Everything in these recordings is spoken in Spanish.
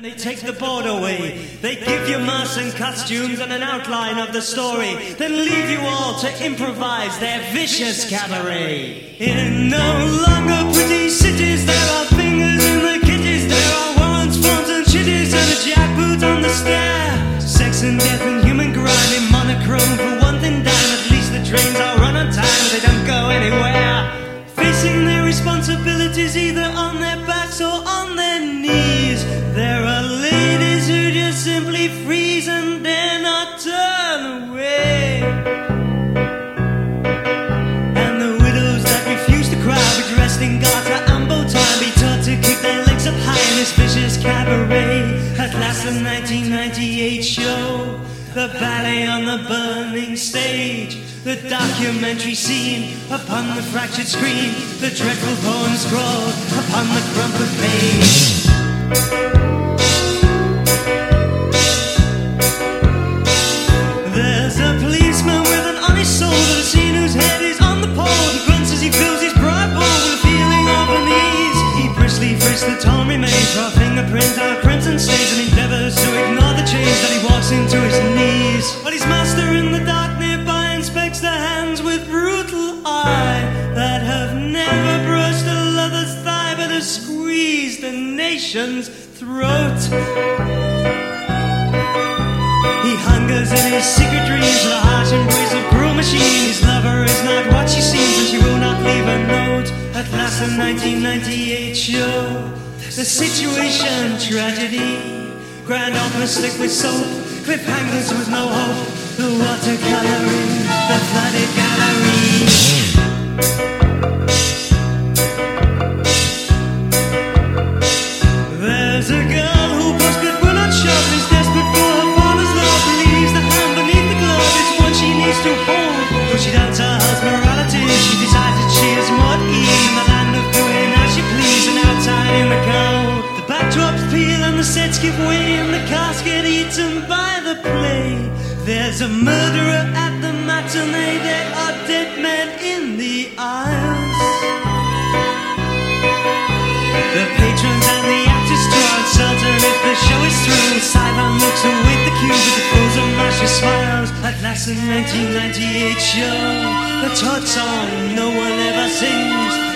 They take the board away. They give you masks and costumes and an outline of the story, then leave you all to improvise their vicious cabaret. In no longer pretty cities, there are fingers in the kitties, there are warrants, forms, and chitties, and a jackboot on the stair. Sex and death and human grime in monochrome for one thing down. At least the trains are run on time, they don't go anywhere. Facing their responsibilities either on their backs or on freeze and dare not turn away. And the widows that refuse to cry be dressed in garter and bow tie, be taught to keep their legs up high in this vicious cabaret. At last, the 1998 show, the ballet on the burning stage, the documentary scene upon the fractured screen, the dreadful poem scrawled upon the crumpled page. soul But I've head is on the pole. He grunts as he fills his bride bowl With a feeling of unease. He briskly frisks the torn remains Draw fingerprints out of crimson stains And endeavours to ignore the chains That he walks into his knees. But his master in the dark nearby Inspects the hands with brutal eye That have never brushed a lover's thigh But have squeezed the nation's throat. He hungers in his secret dreams The heart embrace of grace machine. His lover is not what she seems, and she will not leave a note. At last, the 1998 show, the situation tragedy. Grand opera slick with soap, cliffhangers with no hope. The watercoloring, the flooded gallery. There's a the sets give way and the cast get eaten by the play. There's a murderer at the matinee. There are dead men in the aisles. The patrons and the actors draw uncertain if the show is through. Sideline looks await the cue with the frozen mashes smiles. At last, the 1998 show, the Todd song no one ever sings.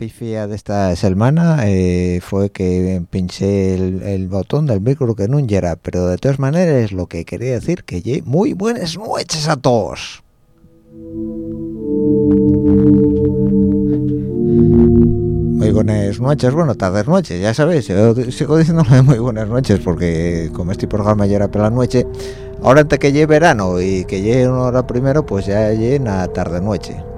Pifia de esta semana eh, fue que pinché el, botón del micro que no era, pero de todas maneras lo que quería decir que muy buenas noches a todos. Muy buenas noches, bueno, tardes noches, ya sabéis, sigo diciéndole muy buenas noches porque como este programa ya era por la noche, ahora antes que llegue verano y que llegue una hora primero, pues ya llegue a tarde noche.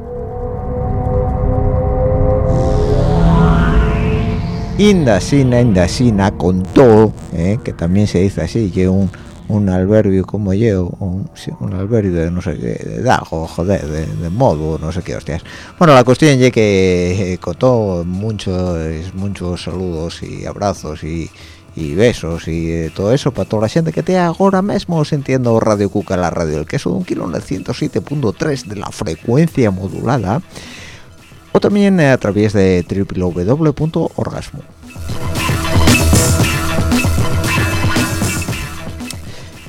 Indasina, Indasina, con todo, eh, que también se dice así, que un, un alberbio como yo, un, un de no sé qué, de dago, joder, de, modo, no sé qué hostias. Bueno, la cuestión es que eh, todo, muchos, muchos saludos y abrazos y, y besos y eh, todo eso para toda la gente que te ahora mismo sintiendo Radio Cuca, la radio del queso de un kilo en el 107.3 de la frecuencia modulada o también eh, a través de www.orgasmo.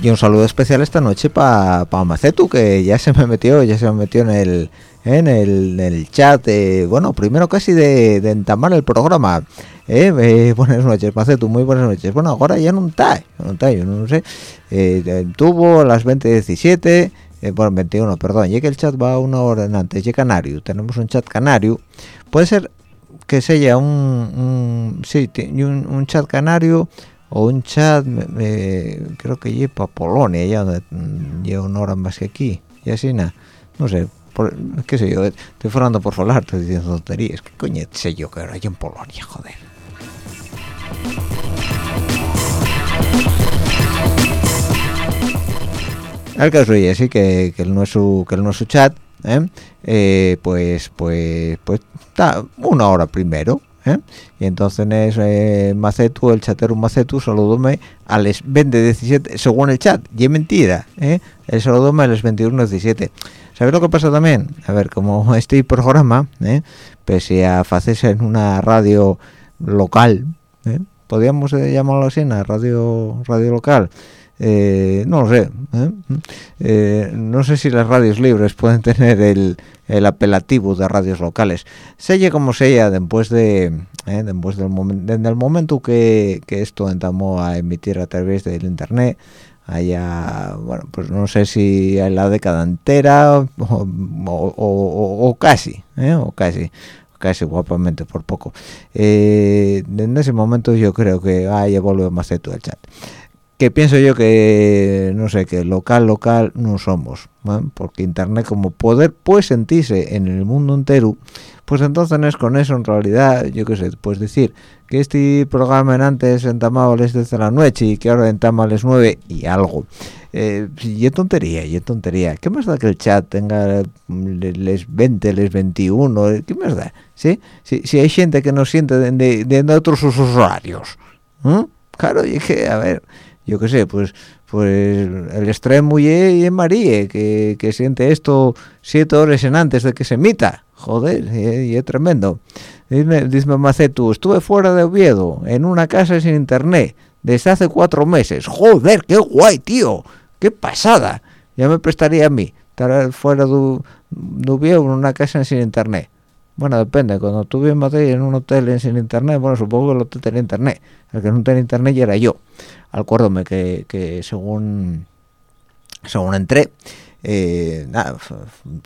Y un saludo especial esta noche para pa Macetu, que ya se me metió, ya se me metió en el en el, chat, eh, bueno, primero casi de, de entamar el programa. Eh, eh, buenas noches, Macetu, muy buenas noches. Bueno, ahora ya no está, no está, yo no sé. Tuvo las 20.17, eh, bueno 21 perdón. Y que el chat va una hora en antes. Y canario tenemos un chat canario. Puede ser que sea un, un sí un, chat canario o un chat creo que lleva para Polonia ya donde mm, lleva una hora más que aquí. Y así nada no sé por, qué sé yo estoy hablando por hablar estoy diciendo tonterías. Qué coño sé yo que ahora hay en Polonia joder el caso es así que, que el nuestro que el nuestro chat ¿eh? Eh, pues pues pues está una hora primero ¿eh? y entonces eh, Macetu el chatero Macetu saludóme a las 20 según el chat y es mentira ¿eh? el saludóme a las 21 17 ¿sabes lo que pasa también? a ver como este programa ¿eh? pese a hacerse en una radio local ¿eh? podríamos llamarlo así una radio radio local eh, no lo sé ¿eh? Eh, no sé si las radios libres pueden tener el, el apelativo de radios locales. Sella como sea después de después del momento en el momento que, que esto entamó a emitir a través del internet allá bueno pues no sé si en la década entera o, o, casi o casi casi guapamente por poco. En ese momento yo creo que ah, ya vuelve más de todo el chat que pienso yo que no sé que local local no somos porque internet como poder puede sentirse en el mundo entero pues entonces con eso en realidad yo qué sé puedes decir que este programa en antes entamaba les desde la noche y que ahora entama las 9 y algo. Eh, y es tontería y es tontería. ¿qué más da que el chat tenga les 20 les 21 ¿qué más da? ¿Sí? Si, si hay gente que no siente de, de, otros usuarios claro y que a ver yo qué sé, pues pues el extremo y es María, que, que, siente esto siete horas en antes de que se emita. Joder, y, es tremendo. Dime, dime Macetu, estuve fuera de Oviedo, en una casa sin internet, desde hace cuatro meses. Joder, qué guay, tío. Qué pasada. Ya me prestaría a mí estar fuera de, de Oviedo en una casa sin internet. Bueno, depende. Cuando estuve en Madrid en un hotel sin internet, bueno, supongo que el hotel tenía internet. El que no tenía internet ya era yo. Acuérdome que, que según según entré, eh, nada,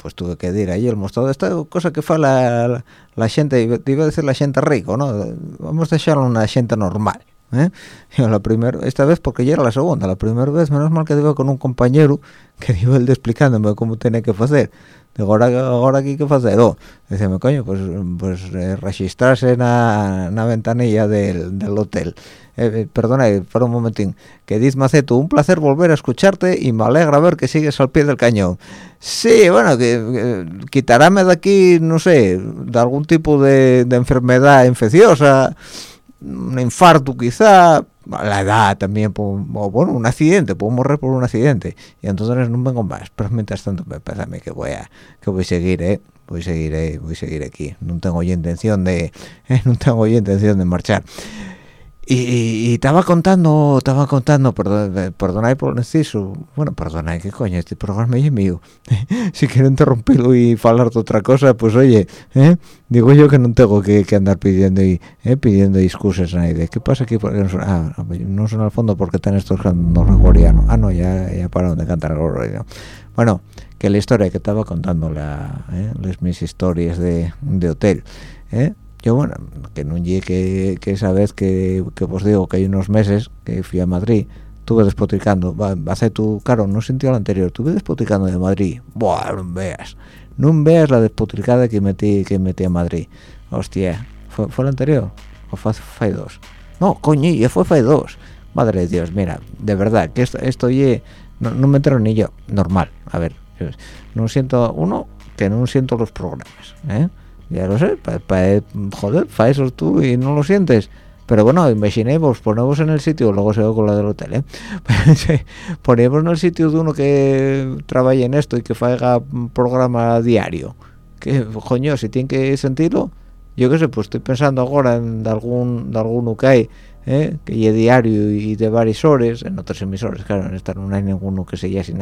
pues tuve que ir ahí el mostrador. Esta cosa que fue la, la, gente, iba a decir la gente rico, ¿no? Vamos a dejarlo una gente normal. ¿eh? la primera esta vez porque ya era la segunda la primera vez menos mal que iba con un compañero que iba él explicándome cómo tenía que hacer digo ahora ahora aquí qué hacer oh, me coño pues pues eh, registrarse en la ventanilla del, del hotel eh, eh perdona para un momentín. Que dice Maceto un placer volver a escucharte y me alegra ver que sigues al pie del cañón. Sí bueno que, quitarame de aquí no sé de algún tipo de, enfermedad infecciosa un infarto quizá, la edad también, o bueno, un accidente, puedo morir por un accidente, y entonces no vengo más, pero mientras tanto me mí que voy a, que voy a seguir, eh, voy a seguir, eh, voy a seguir aquí, no tengo ya intención de, eh, no tengo ya intención de marchar. Y, estaba contando, estaba contando, perdón, perdonad por inciso, bueno, perdonad, ¿qué coño? Este programa es mío. si quiero interrumpirlo y hablar de otra cosa, pues oye, ¿eh? digo yo que no tengo que, andar pidiendo y ¿eh? pidiendo excusas a nadie. ¿Qué pasa aquí? Porque no son, ah, no son al fondo porque están estos cantando gregoriano. Ah, no, ya, ya pararon de cantar gregoriano. Bueno, que la historia que estaba contando, la, ¿eh? las mis historias de, de hotel, ¿eh? Yo bueno que no llegue que, esa vez que, que os digo que hay unos meses que fui a Madrid estuve despotricando. Hace tu caro no sintió lo anterior estuve despotricando de Madrid. Buah no veas. No veas la despotricada que metí que metí a Madrid. Hostia fue, fue la anterior o fue fue dos no coño ya fue fue dos. Madre de Dios mira de verdad que esto, esto no, no me entero ni yo. Normal a ver no siento uno que no siento los programas ¿eh? Ya lo sé, pa, joder, para eso tú y no lo sientes. Pero bueno, imaginemos, ponemos en el sitio, luego se ve con la del hotel, ¿eh? ponemos en el sitio de uno que trabaja en esto y que haga programa diario. Que, coño, si tiene que sentirlo, yo qué sé, pues estoy pensando ahora en algún, de alguno que hay ¿eh? que es diario y de varias horas, en otros emisores, claro, en esta no hay ninguno que sea así,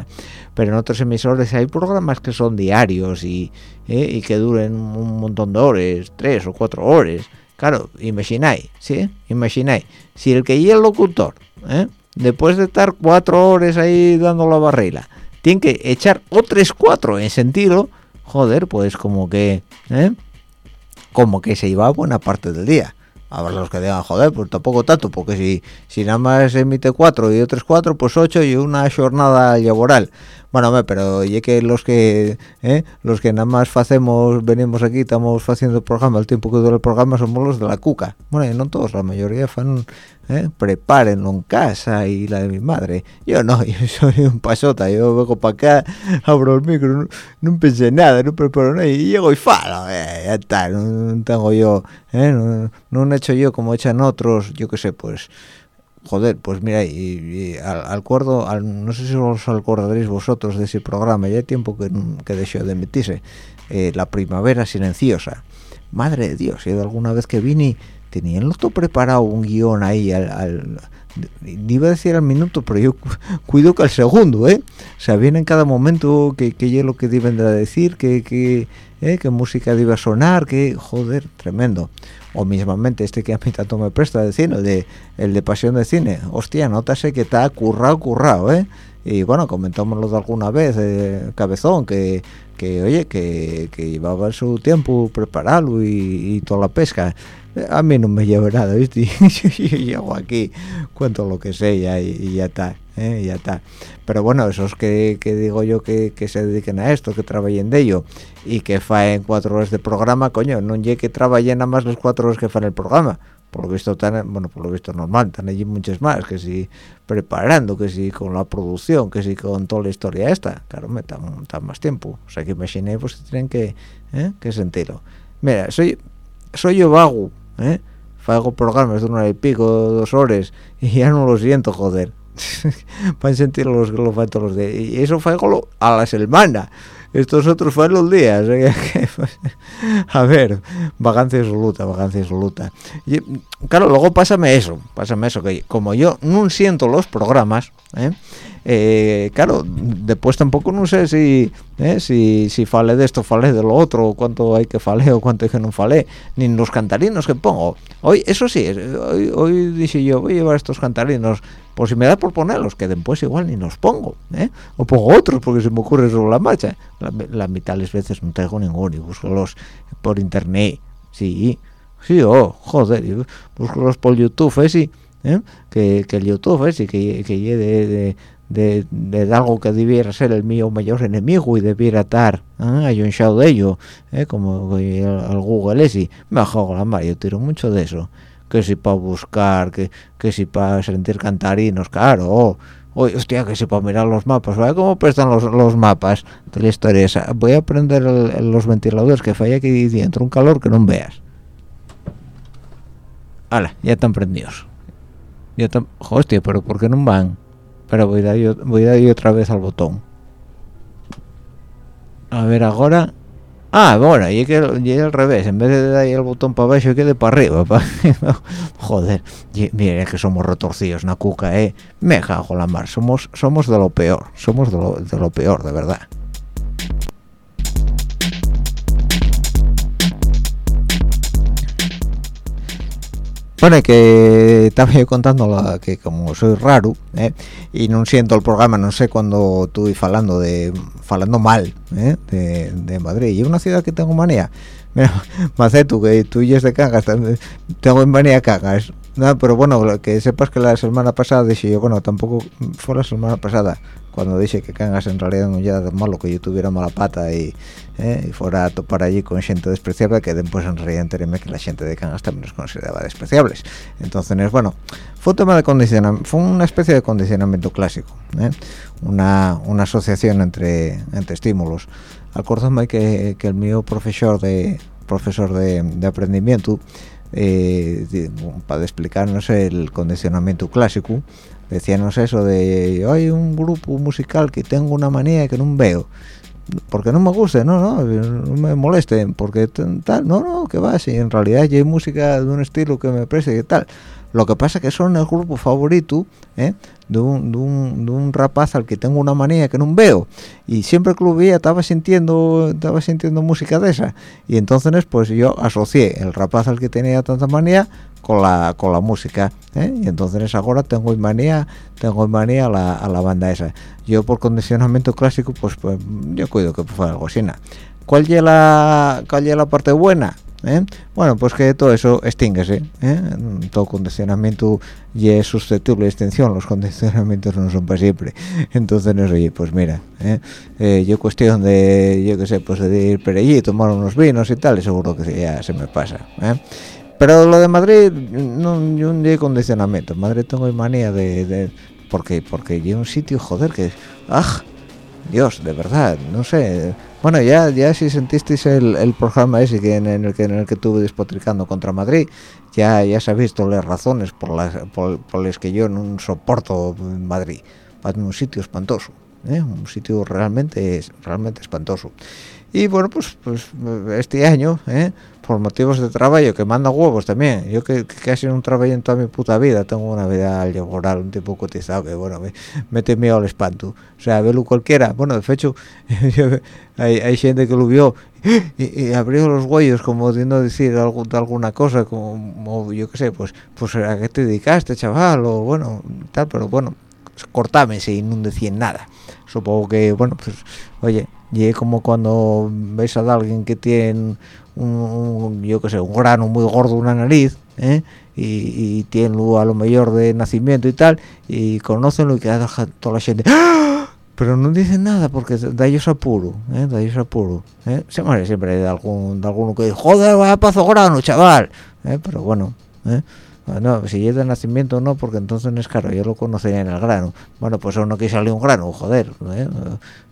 pero en otros emisores hay programas que son diarios y, ¿eh? y que duren un montón de horas, tres o cuatro horas, claro, imagináis, ¿sí? Imagináis, si el que es el locutor, ¿eh? después de estar cuatro horas ahí dando la barrila, tienen que echar otros cuatro en sentido joder pues como que ¿eh? como que se iba buena parte del día ver los que digan joder pues tampoco tanto porque si si nada más emite cuatro y otros cuatro pues ocho y una jornada laboral bueno pero ya que los que ¿eh? los que nada más hacemos venimos aquí estamos haciendo el programa el tiempo que dura el programa somos los de la cuca bueno y no todos la mayoría fan ¿eh? prepárenlo en casa y la de mi madre yo no yo soy un pasota yo vengo para acá abro el micro no, pensé nada no preparo nada y llego y falo eh, ya está no, tengo yo ¿eh? no, no he hecho yo como echan otros yo qué sé pues joder, pues mira, y, al, acuerdo, al, no sé si os acordaréis vosotros de ese programa, ya hay tiempo que, que de emitirse, eh, La Primavera Silenciosa. Madre de Dios, y alguna vez que vine, tenían todo preparado un guion ahí al, iba a decir al minuto, pero yo cuido que al segundo, ¿eh? Sabían en cada momento que, que es lo que deben de decir, que, que, ¿eh? que música debe sonar, que, joder, tremendo. O mismamente este que a mí tanto me presta de cine, de, el de Pasión de Cine, hostia, nótase que está currado, currado, ¿eh? Y bueno, comentámoslo de alguna vez, eh, Cabezón, que, que oye, que, que llevaba su tiempo prepararlo y toda la pesca a mí no me lleva nada, ¿viste? yo llego aquí, cuento lo que sé ya, y, ya está, ¿eh? ya está. Pero bueno, esos que, que digo yo que, que, se dediquen a esto, que trabajen de ello y que faen cuatro horas de programa, coño, no llegue que trabajen nada más las cuatro horas que fan el programa. Por lo visto, tan, bueno, por lo visto normal, están allí muchas más, que si preparando, que si con la producción, que si con toda la historia esta. Claro, me dan, más tiempo. O sea que imaginé, pues tienen que, ¿eh? que sentirlo. Mira, soy, soy yo vago, ¿eh? Fago programas de una hora y pico, dos horas, y ya no lo siento, joder. Van sentir los que lo fan todos los días. Y eso fago a la semana. Estos otros fue los días. ¿eh? a ver, vagancia absoluta, vagancia absoluta. Y, claro, luego pásame eso, pásame eso, que como yo no siento los programas, ¿eh? Eh, claro, después tampoco no sé si eh, si, si fale de esto, fale de lo otro, cuánto hay que fale o cuánto hay que no fale, ni los cantarinos que pongo. Hoy, eso sí, hoy, hoy dije yo, voy a llevar estos cantarinos, por si me da por ponerlos, que después igual ni los pongo, ¿eh? o pongo otros porque se me ocurre sobre la marcha. La, mitad de las veces no traigo ninguno y busco los por internet, sí, sí, oh, joder, busco los por YouTube, ¿eh? sí, que, que el YouTube, ¿eh? sí, que, que de de, de, algo que debiera ser el mío mayor enemigo y debiera estar ¿eh? show de ello ¿eh? como el, Google ese me hago la mar yo tiro mucho de eso que si para buscar que, que si para sentir cantarinos claro oh, hostia que si para mirar los mapas ¿vale? cómo prestan los, los mapas de la historia esa voy a prender los ventiladores que falla aquí dentro un calor que no veas hala ya están prendidos ya están hostia pero ¿por qué no van? Voy a, dar voy a dar otra vez al botón. A ver ahora. Ah bueno y que al revés. En vez de dar el botón para abajo quede para arriba joder. Mire que somos retorcidos na cuca eh. Me cago la mar. Somos somos de lo peor. Somos de lo, de lo peor de verdad Bueno, que estaba yo contando que como soy raro ¿eh? y no siento el programa, no sé cuando estoy hablando de falando mal ¿eh? de, Madrid. Y es una ciudad que tengo manía. Mira, Macetu, que tú y es de Cangas, tengo manía Cangas. No, pero bueno, que sepas que la semana pasada dije yo, bueno, tampoco fue la semana pasada, cuando dije que Cangas en realidad no era malo que yo tuviera mala pata y, eh, y fuera a topar allí con gente despreciable que después en realidad enteréme que la gente de Cangas también los consideraba despreciables entonces bueno fue un tema de condicionamiento fue una especie de condicionamiento clásico ¿eh? una, una asociación entre entre estímulos acuérdame que, que el mío profesor de profesor de, de aprendimiento eh, para explicarnos el condicionamiento clásico decíanos eso de hay un grupo musical que tengo una manía que no veo porque no me guste, no, no, no me moleste, porque tal, no, no, que va, si en realidad hay música de un estilo que me parece que tal. Lo que pasa que son el grupo favorito ¿eh? de, un, de, un, de, un, rapaz al que tengo una manía que no veo. Y siempre que lo veía estaba sintiendo, estaba sintiendo música de esa. Y entonces pues yo asocié el rapaz al que tenía tanta manía con la con la música ¿eh? y entonces ahora tengo manía tengo manía a la, a la banda esa yo por condicionamiento clásico pues, pues yo cuido que fue algo así ¿cuál es la cuál es la parte buena? ¿Eh? bueno pues que todo eso extinguese ¿eh? todo condicionamiento y es susceptible de extinción los condicionamientos no son para siempre entonces oye pues mira ¿eh? yo cuestión de yo qué sé pues de ir por allí tomar unos vinos y tal y seguro que ya se me pasa pero lo de Madrid no yo no hay condicionamiento Madrid tengo manía de, de porque porque hay un sitio joder que ah Dios, de verdad, no sé. Bueno, ya ya si sentisteis el, el programa ese que en, el que en el que estuve despotricando contra Madrid, ya ya sabéis todas las razones por las por, las que yo no soporto Madrid. Para un sitio espantoso, ¿eh? un sitio realmente realmente espantoso. Y bueno, pues pues este año, ¿eh? Por motivos de trabajo que manda huevos también. Yo que, que casi no trabajo en toda mi puta vida tengo una vida laboral un tipo cotizado que bueno me mete miedo al espanto. O sea verlo cualquiera. Bueno de hecho hay, gente que lo vio y, abrió los huellos como pudiendo decir algo, alguna cosa como yo qué sé pues pues a qué te dedicaste chaval o bueno tal pero bueno cortame si no decían nada. Supongo que bueno pues oye y como cuando ves a alguien que tiene un, yo que sé, un grano muy gordo una nariz, ¿eh? y, y tiene a lo mejor de nacimiento y tal, y conocen y que deja toda la gente, ¡Ah! pero no dicen nada porque da ellos apuro, ¿eh? da ellos apuro, ¿eh? se siempre de algún de alguno que dice, joder, vaya pazo grano, chaval, ¿eh? pero bueno, ¿eh? No, si es de nacimiento no, porque entonces no es caro, yo lo conocería en el grano. Bueno, pues a uno que sale un grano, joder, ¿eh?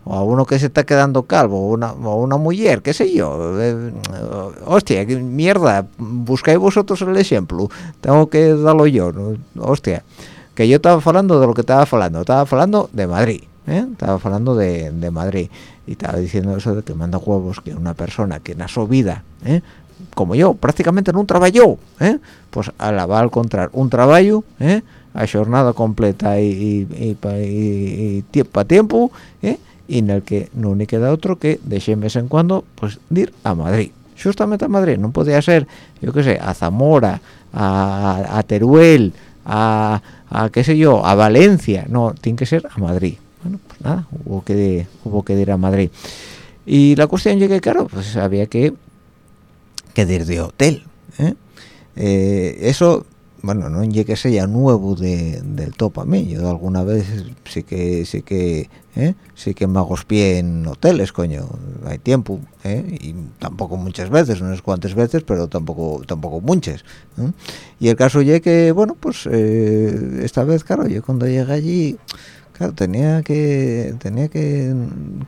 o a uno que se está quedando calvo, o una, una mujer, qué sé yo. Eh, hostia, qué mierda, buscáis vosotros el ejemplo, tengo que darlo yo, hostia. Que yo estaba hablando de lo que estaba hablando, estaba hablando de Madrid, ¿eh? estaba hablando de, de Madrid y estaba diciendo eso de que manda huevos que una persona que en su vida ¿eh? Como yo, prácticamente no trabajó, ¿eh? pues a la va a encontrar un trabajo, ¿eh? a jornada completa y, y, tiempo, ¿eh? y en el que no ni queda otro que de vez en cuando pues ir a Madrid. Justamente a Madrid, no podía ser, yo qué sé, a Zamora, a, Teruel, a, a, qué sé yo, a Valencia, no, tiene que ser a Madrid. Bueno, pues nada, hubo que, hubo que ir a Madrid. Y la cuestión llegué, claro, pues había que que desde hotel ¿eh? Eh, eso bueno no llegue ya nuevo de, del top a mí yo alguna vez sí que sí que ¿eh? sí que me hago pie en hoteles coño hay tiempo y tampoco muchas veces unas cuantas veces pero tampoco tampoco muchas y el caso ya que bueno pues esta vez claro yo cuando llegué allí claro tenía que tenía que,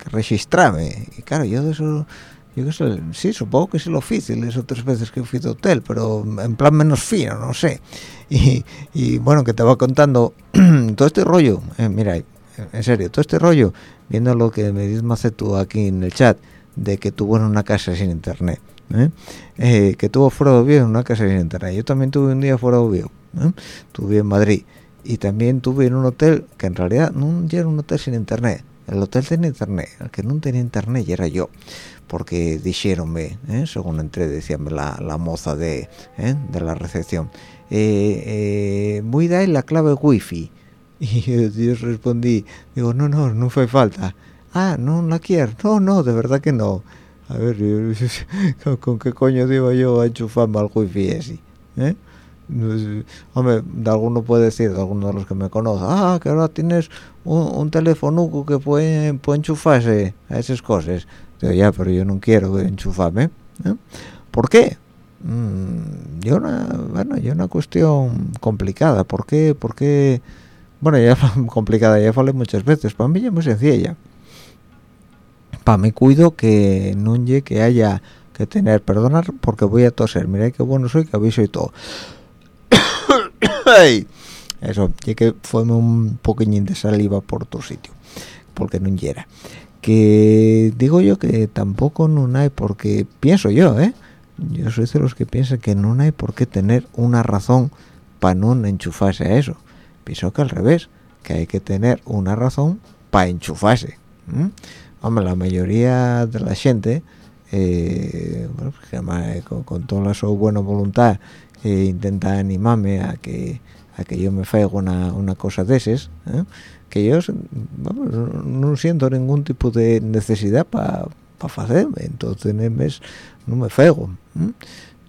que registrarme y claro yo de eso yo qué sé, sí, supongo que es lo oficio, es otras veces que fui de hotel, pero en plan menos fino, no sé. Y, bueno, que te va contando todo este rollo, eh, mira, en serio, todo este rollo, viendo lo que me dices tú aquí en el chat, de que tuvo en una casa sin internet, ¿eh? Eh, que tuvo fuera de Oviedo en una casa sin internet. Yo también tuve un día fuera de Oviedo, tuve en Madrid, y también tuve en un hotel que en realidad no era un hotel sin internet, el hotel tenía internet, el que no tenía internet era yo porque dijeronme, ¿eh? según entré, decíame la, la moza de, ¿eh? de la recepción, eh, muy da la clave wifi. Y yo, respondí, digo, no, no, no fue falta. Ah, no la quiero. No, no, de verdad que no. A ver, ¿con qué coño digo yo a enchufarme al wifi ese? ¿Eh? Hombre, de alguno puede decir, de alguno de los que me conocen, ah, que ahora tienes un, un teléfono que puede, puede enchufarse a esas cosas ya, pero yo no quiero enchufarme. ¿eh? ¿Por qué? Mm, yo una, bueno, yo una cuestión complicada. ¿Por qué? ¿Por qué? Bueno, ya complicada, ya falé muchas veces. Para mí es muy sencilla. Para mí cuido que no que haya que tener, perdonar porque voy a toser. Mira qué bueno soy, que aviso y todo. Eso, ya que fue un poquillín de saliva por otro sitio, porque no llega que digo yo que tampoco no hay porque pienso yo eh yo soy de los que piensan que no hay por qué tener una razón para no enchufarse a eso. Pienso que al revés que hay que tener una razón para enchufarse hombre la mayoría de la gente eh, bueno, pues además, con, con, toda su buena voluntad intenta animarme a que a que yo me faigo una, una cosa de esas que yo vamos, no siento ningún tipo de necesidad para pa hacerme entonces no me fego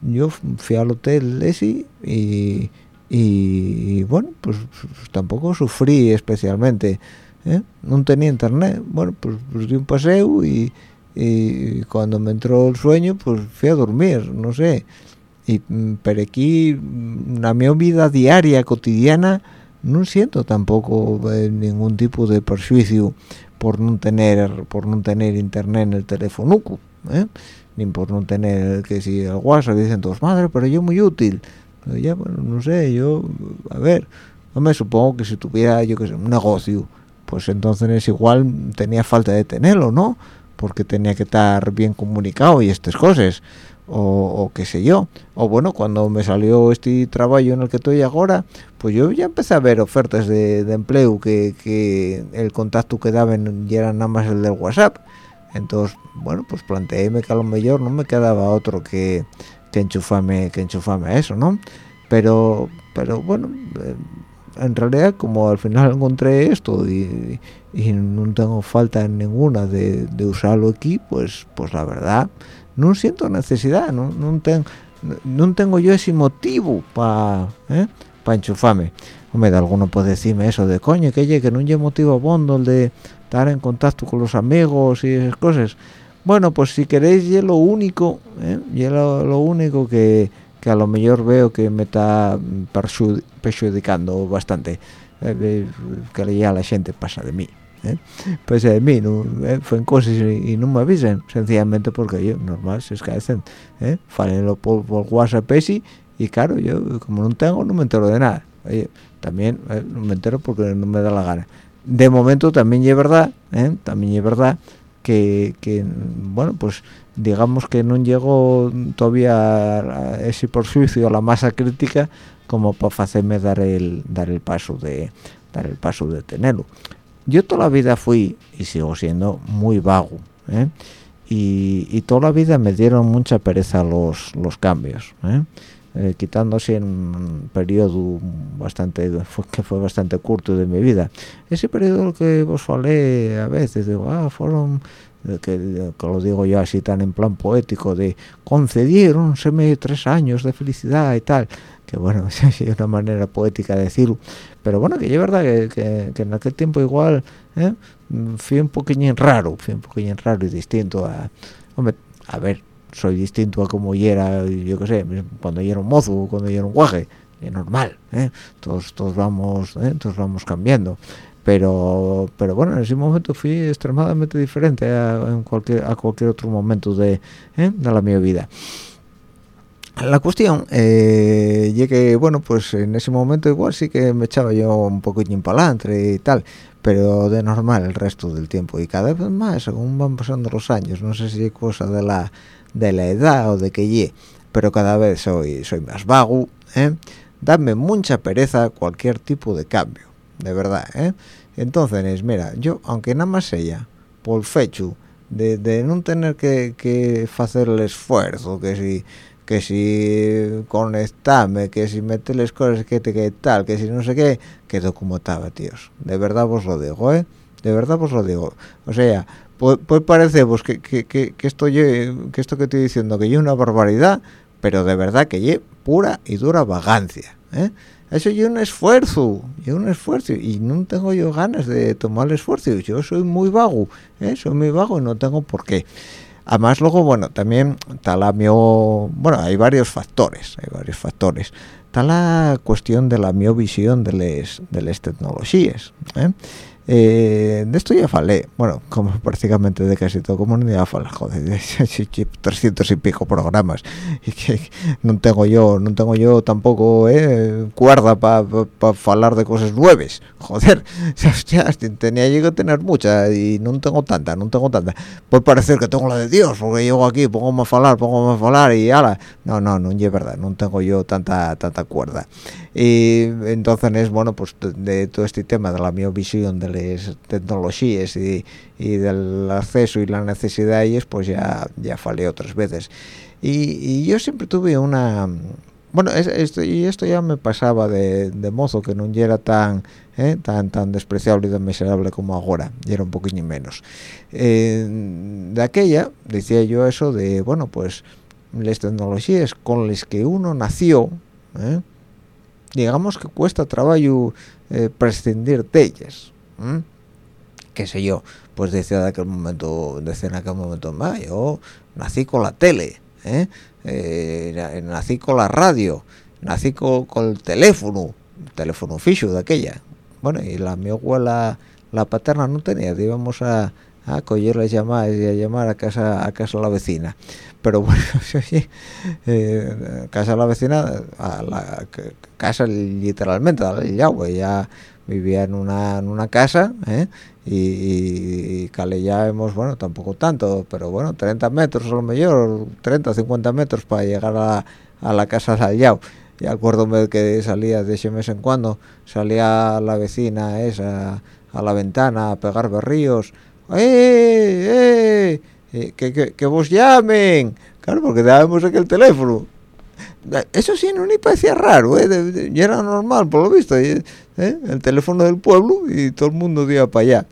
yo fui al hotel ese y, y, bueno pues, pues, tampoco sufrí especialmente ¿eh? no tenía internet. Bueno pues, pues di un paseo y, y, cuando me entró el sueño pues fui a dormir no sé y mm, pero aquí mm, la mi vida diaria cotidiana no siento tampoco eh, ningún tipo de perjuicio por no tener por no tener internet en el teléfono ¿eh? ni por no tener que si el WhatsApp dicen todos madre pero yo muy útil ya bueno no sé yo a ver no me supongo que si tuviera yo que sé un negocio pues entonces es igual tenía falta de tenerlo no porque tenía que estar bien comunicado y estas cosas o, qué sé yo. O bueno cuando me salió este trabajo en el que estoy ahora pues yo ya empecé a ver ofertas de, empleo que, el contacto que daban ya era nada más el del WhatsApp. Entonces bueno pues planteéme que a lo mejor no me quedaba otro que, que enchufarme que enchufarme a eso no pero pero bueno eh, en realidad como al final encontré esto y, no tengo falta ninguna de, de usarlo aquí pues pues la verdad no siento necesidad, no, no, no tengo yo ese motivo para ¿eh? enchufarme. Hombre, de alguno puede decirme eso de coño, que llegue, que no hay motivo bondo el de estar en contacto con los amigos y esas cosas. Bueno, pues si queréis, y lo único, ¿eh? y lo, único que, que, a lo mejor veo que me está perjudicando bastante, eh, que ya la gente pasa de mí. ¿Eh? pues de mí ¿eh? fue en cosas y, no me avisen sencillamente porque yo normal se escaecen ¿eh? por, WhatsApp y claro yo como no tengo no me entero de nada también ¿eh? no me entero porque no me da la gana de momento también es verdad ¿eh? también es verdad que, que, bueno pues digamos que no llegó todavía a ese por suicio a la masa crítica como para hacerme dar el dar el paso de dar el paso de tenerlo yo toda la vida fui y sigo siendo muy vago ¿eh? y, toda la vida me dieron mucha pereza los, los cambios ¿eh? Eh, quitándose en un periodo bastante que fue bastante corto de mi vida ese periodo que vos falé a veces digo ah fueron que, lo digo yo así tan en plan poético de concediéronseme tres años de felicidad y tal que bueno es una manera poética de decirlo pero bueno que es verdad que, en aquel tiempo igual ¿eh? fui un poquillín raro fui un poquillín raro y distinto a hombre a ver soy distinto a como yo era yo qué sé cuando yo era un mozo cuando yo era un guaje es normal ¿eh? todos vamos ¿eh? vamos cambiando pero pero bueno en ese momento fui extremadamente diferente a, cualquier a cualquier otro momento de, de la mi vida la cuestión eh, que bueno pues en ese momento igual sí que me echaba yo un poquito palantre y tal pero de normal el resto del tiempo y cada vez más según van pasando los años no sé si es cosa de la de la edad o de que ye pero cada vez soy soy más vago ¿eh? dame mucha pereza cualquier tipo de cambio de verdad ¿eh? entonces mira yo aunque nada más ella por fecho de, de no tener que, que hacer el esfuerzo que si que si conectarme, que si meterles cosas que tal, que si no sé qué, quedó como estaba, tíos. De verdad vos lo digo, ¿eh? De verdad vos lo digo. O sea, pues, pues parece pues, que, esto que esto que estoy diciendo que yo una barbaridad, pero de verdad que yo pura y dura vagancia, ¿eh? Eso yo un esfuerzo, yo un esfuerzo, y no tengo yo ganas de tomar el esfuerzo. Yo soy muy vago, ¿eh? soy muy vago y no tengo por qué. Además, luego, bueno, también está la mio... Bueno, hay varios factores, hay varios factores. Está la cuestión de la miovisión de las de las tecnologías. ¿eh? Eh, de esto ya falé, bueno, como prácticamente de casi todo, como no falé, joder, 300 y pico programas, y que no tengo yo, no tengo yo tampoco eh, cuerda para pa, hablar de cosas nuevas, joder, tenía yo que tener mucha y no tengo tanta, no tengo tanta, puede parecer que tengo la de Dios, porque llego aquí, pongo más hablar, pongo más hablar y ala, no, no, no es verdad, no tengo yo tanta, tanta cuerda, y entonces es, bueno, pues de, todo este tema de la mi visión de las tecnologías y, del acceso y la necesidad de ellas pues ya ya falé otras veces. Y, yo siempre tuve una bueno esto y esto ya me pasaba de, mozo que no era tan eh, tan tan despreciable y tan miserable como ahora y era un poquito menos. Eh, de aquella decía yo eso de bueno pues las tecnologías con las que uno nació eh, digamos que cuesta trabajo eh, prescindir de ellas qué sé yo pues decía de aquel momento decía en aquel momento yo nací con la tele ¿eh? Eh, nací con la radio nací con, el teléfono teléfono fijo de aquella bueno y la mi abuela la paterna no tenía íbamos a, a coger las llamadas y a llamar a casa a casa la vecina. Pero bueno eh, casa la vecina a la casa literalmente ya vivía en una, en una casa ¿eh? y, y ya hemos bueno tampoco tanto pero bueno 30 metros a lo mejor 30 50 metros para llegar a, a la casa de Yao y acuérdome que salía de ese mes en cuando salía la vecina esa a la ventana a pegar berríos ¡eh, eh! Que, que, que vos llamen claro porque dábamos aquí el teléfono eso sí no ni parecía raro ¿eh? y era normal por lo visto ¿eh? el teléfono del pueblo y todo el mundo iba para allá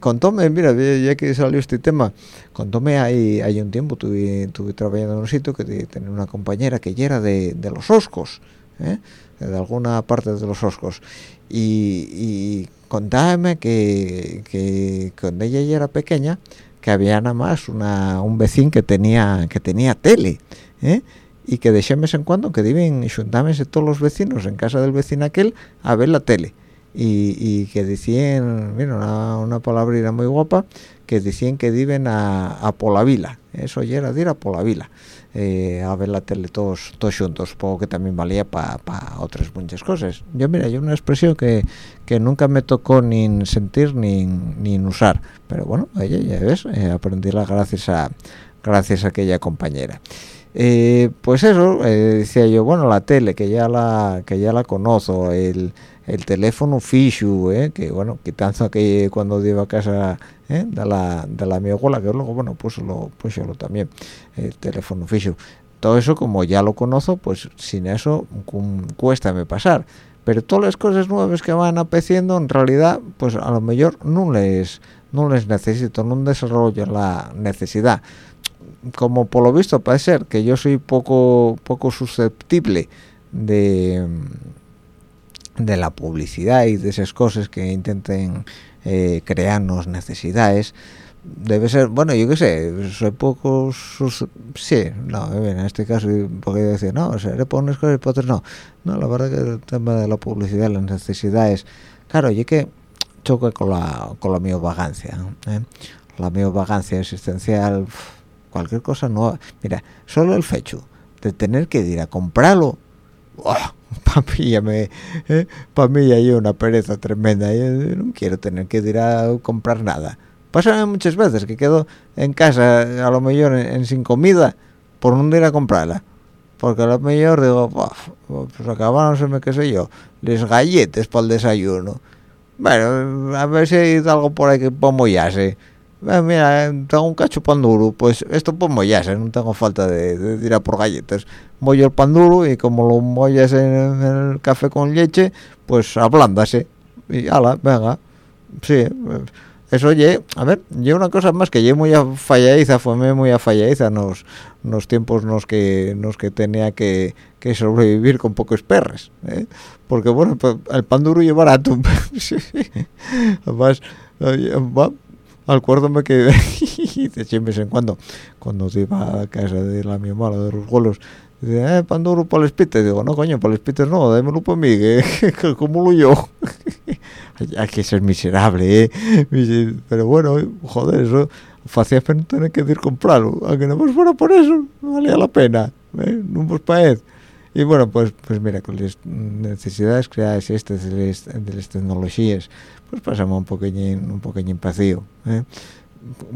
contóme mira ya que salió este tema contóme ahí hay un tiempo tuve, tuve trabajando en un sitio que tenía una compañera que ya era de, de los oscos ¿eh? de alguna parte de los oscos y contábame que, que cuando ella ya era pequeña que había nada más una, un vecino que tenía que tenía tele ¿eh? y que de vez en cuando que deben juntarse todos los vecinos en casa del vecino aquel a ver la tele. Y, que decían mira una, una palabra muy guapa que decían que viven a, a Polavila. Eso ya era de ir a Polavila eh, a ver la tele todos todos juntos. Poco que también valía para otras muchas cosas. Yo mira hay una expresión que, que nunca me tocó ni sentir ni, ni usar. Pero bueno oye ya ves eh, aprendí la gracias a gracias a aquella compañera. Eh, pues eso eh, decía yo bueno la tele que ya la que ya la conozco el, el teléfono fijo eh, que bueno quitando que cuando iba a casa de la de la que luego bueno pues lo pues yo también el teléfono fijo. Todo eso como ya lo conozco pues sin eso cuesta me pasar. Pero todas las cosas nuevas que van apareciendo en realidad pues a lo mejor no les no les necesito no desarrollo la necesidad. Como por lo visto puede ser que yo soy poco poco susceptible de de la publicidad y de esas cosas que intenten eh, crearnos necesidades. Debe ser bueno yo qué sé soy poco sus, sí no en este caso porque decir no seré por unas cosas y por otras no. No la verdad que el tema de la publicidad las necesidades claro yo que choque con la con la mi vagancia ¿eh? la mi vagancia existencial cualquier cosa no mira solo el fecho de tener que ir a comprarlo oh, para mí me eh, para mí hay una pereza tremenda. Yo no quiero tener que ir a comprar nada. Pasa muchas veces que quedo en casa a lo mejor en, sin comida por no ir a comprarla. Porque a lo mejor digo pues acabaron qué sé yo les galletes para el desayuno bueno a ver si hay algo por ahí que puedo mollarse Ah, mira, tengo un cacho pan duro, pues esto pues mollarse, no tengo falta de, a por galletas. Mollo el pan duro y como lo mollas en, el café con leche, pues ablándase. Y ala, venga, sí, eso oye, a ver, yo una cosa más que yo muy falladiza, fue muy falladiza nos los tiempos nos que nos que tenía que, que sobrevivir con pocos perres, ¿eh? porque bueno, el pan duro es barato, además, acuérdame que de vez en cuando cuando se iba a casa de la mi hermana de los golos dice eh pan duro para los pites digo no coño para los pites no démelo para mí que, como lo yo hay que ser miserable ¿eh? pero bueno joder eso hacía pena tener que ir a comprarlo aunque no pues fuera por eso no valía la pena ¿eh? no pues para y bueno pues pues mira con las necesidades creadas estas de las, de las tecnologías pues pasamos un pequeñín un pequeñín vacío ¿eh?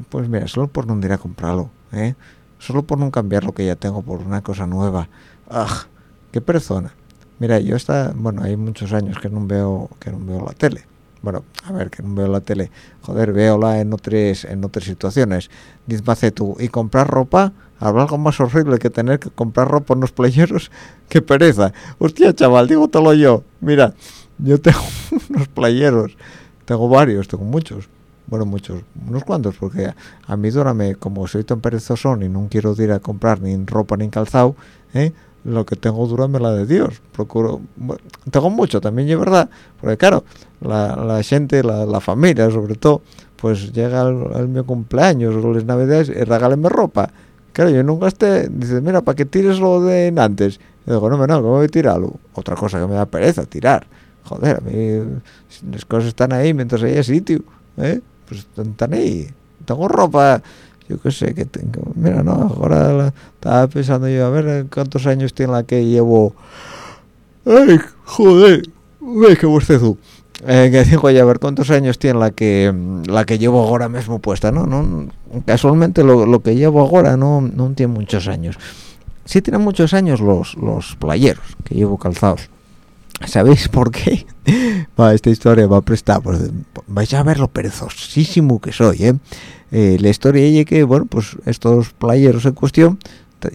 pues mira solo por no ir a comprarlo ¿eh? solo por no cambiar lo que ya tengo por una cosa nueva. ¡ah! qué persona mira yo está bueno hay muchos años que no veo que no veo la tele. Bueno a ver que no veo la tele. Joder veola en otras en otras situaciones. Dice hace tú y comprar ropa habrá algo más horrible que tener que comprar ropa en los playeros que pereza hostia chaval digo yo. Mira yo tengo unos playeros tengo varios tengo muchos. Bueno muchos unos cuantos porque a mí dórame como soy tan perezoso y no quiero ir a comprar ni ropa ni calzado ¿eh? lo que tengo durame la de Dios. Procuro tengo mucho también es verdad porque claro la, gente la, familia sobre todo pues llega al, mi cumpleaños o las navidades y regálenme ropa. Claro yo nunca esté dice mira para que tires lo de antes y digo no no ¿cómo voy a tirarlo? otra cosa que me da pereza tirar joder a mí las cosas están ahí mientras haya sitio ¿eh? pues están ahí. Tengo ropa yo qué sé que tengo mira no ahora estaba pensando yo a ver cuántos años tiene la que llevo ay joder ve que bostezo eh, que digo ya a ver cuántos años tiene la que la que llevo ahora mismo puesta no no casualmente lo, lo que llevo ahora no no tiene muchos años. Sí tiene muchos años los los playeros que llevo calzados ¿Sabéis por qué? esta historia va a prestar, pues vais a ver lo perezosísimo que soy, ¿eh? ¿eh? la historia es que, bueno, pues estos playeros en cuestión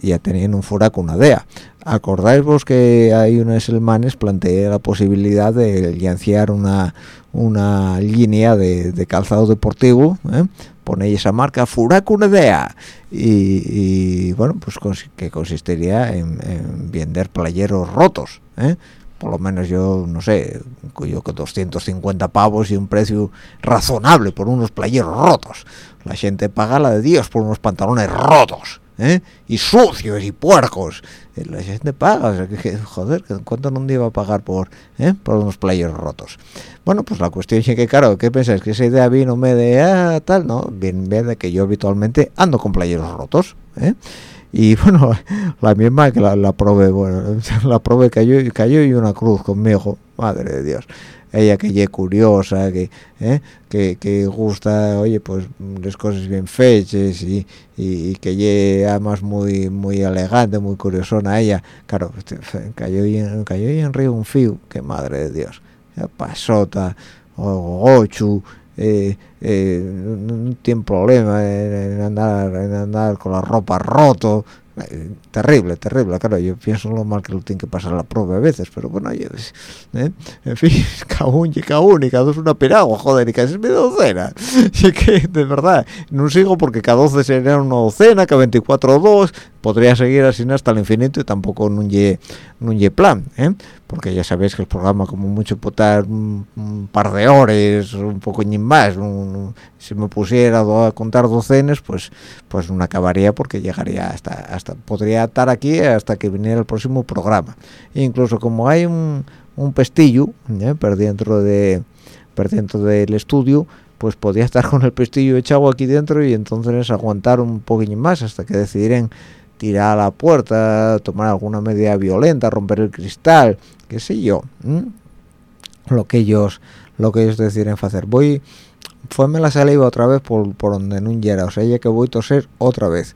ya tenían un furaco, una DEA. Acordáis vos que hay unos elmanes plantea la posibilidad de licenciar una, una línea de, calzado deportivo, ¿eh? ponéis esa marca Furaco una DEA y, bueno, pues que consistiría en, en vender playeros rotos, ¿eh? Por lo menos yo no sé yo con 250 pavos y un precio razonable por unos playeros rotos la gente paga la de Dios por unos pantalones rotos ¿eh? y sucios y puercos eh, la gente paga que, joder cuánto no iba a pagar por ¿eh? por unos playeros rotos bueno pues la cuestión es que claro qué pensáis que esa idea vino me de tal no bien bien de que yo habitualmente ando con playeros rotos ¿eh? Y bueno la misma que la, la probé bueno la probé cayó cayó y una cruz conmigo madre de dios. Ella que ye curiosa que ¿eh? que, que gusta oye pues las cosas bien fechas y, y, que ye además muy muy elegante muy curiosona ella. Claro este, cayó y cayó y en río un fío que madre de dios. Pasota o gochu eh, eh, no, tiene problema en, andar en andar con la ropa roto eh, terrible terrible claro yo pienso lo mal que lo tiene que pasar la prueba a veces pero bueno yo, ¿eh? en fin cada uno y cada uno y cada dos una piragua joder y casi es mi docena y que de verdad no sigo porque cada 12 sería una docena cada 24 dos podría seguir así hasta el infinito y tampoco ye, no plan ¿eh? porque ya sabéis que el programa como mucho puede estar un, par de horas un poco ni más si me pusiera a contar docenas pues pues no acabaría porque llegaría hasta hasta podría estar aquí hasta que viniera el próximo programa e incluso como hay un, un pestillo ¿eh? dentro de per dentro del estudio pues podía estar con el pestillo echado aquí dentro y entonces aguantar un poquillo más hasta que decidieren tirar a la puerta, tomar alguna medida violenta, romper el cristal, qué sé yo, lo que ellos lo que ellos deciden hacer. Voy, fueme la saliva otra vez por, por donde no hiera, o sea, ya que voy a toser otra vez.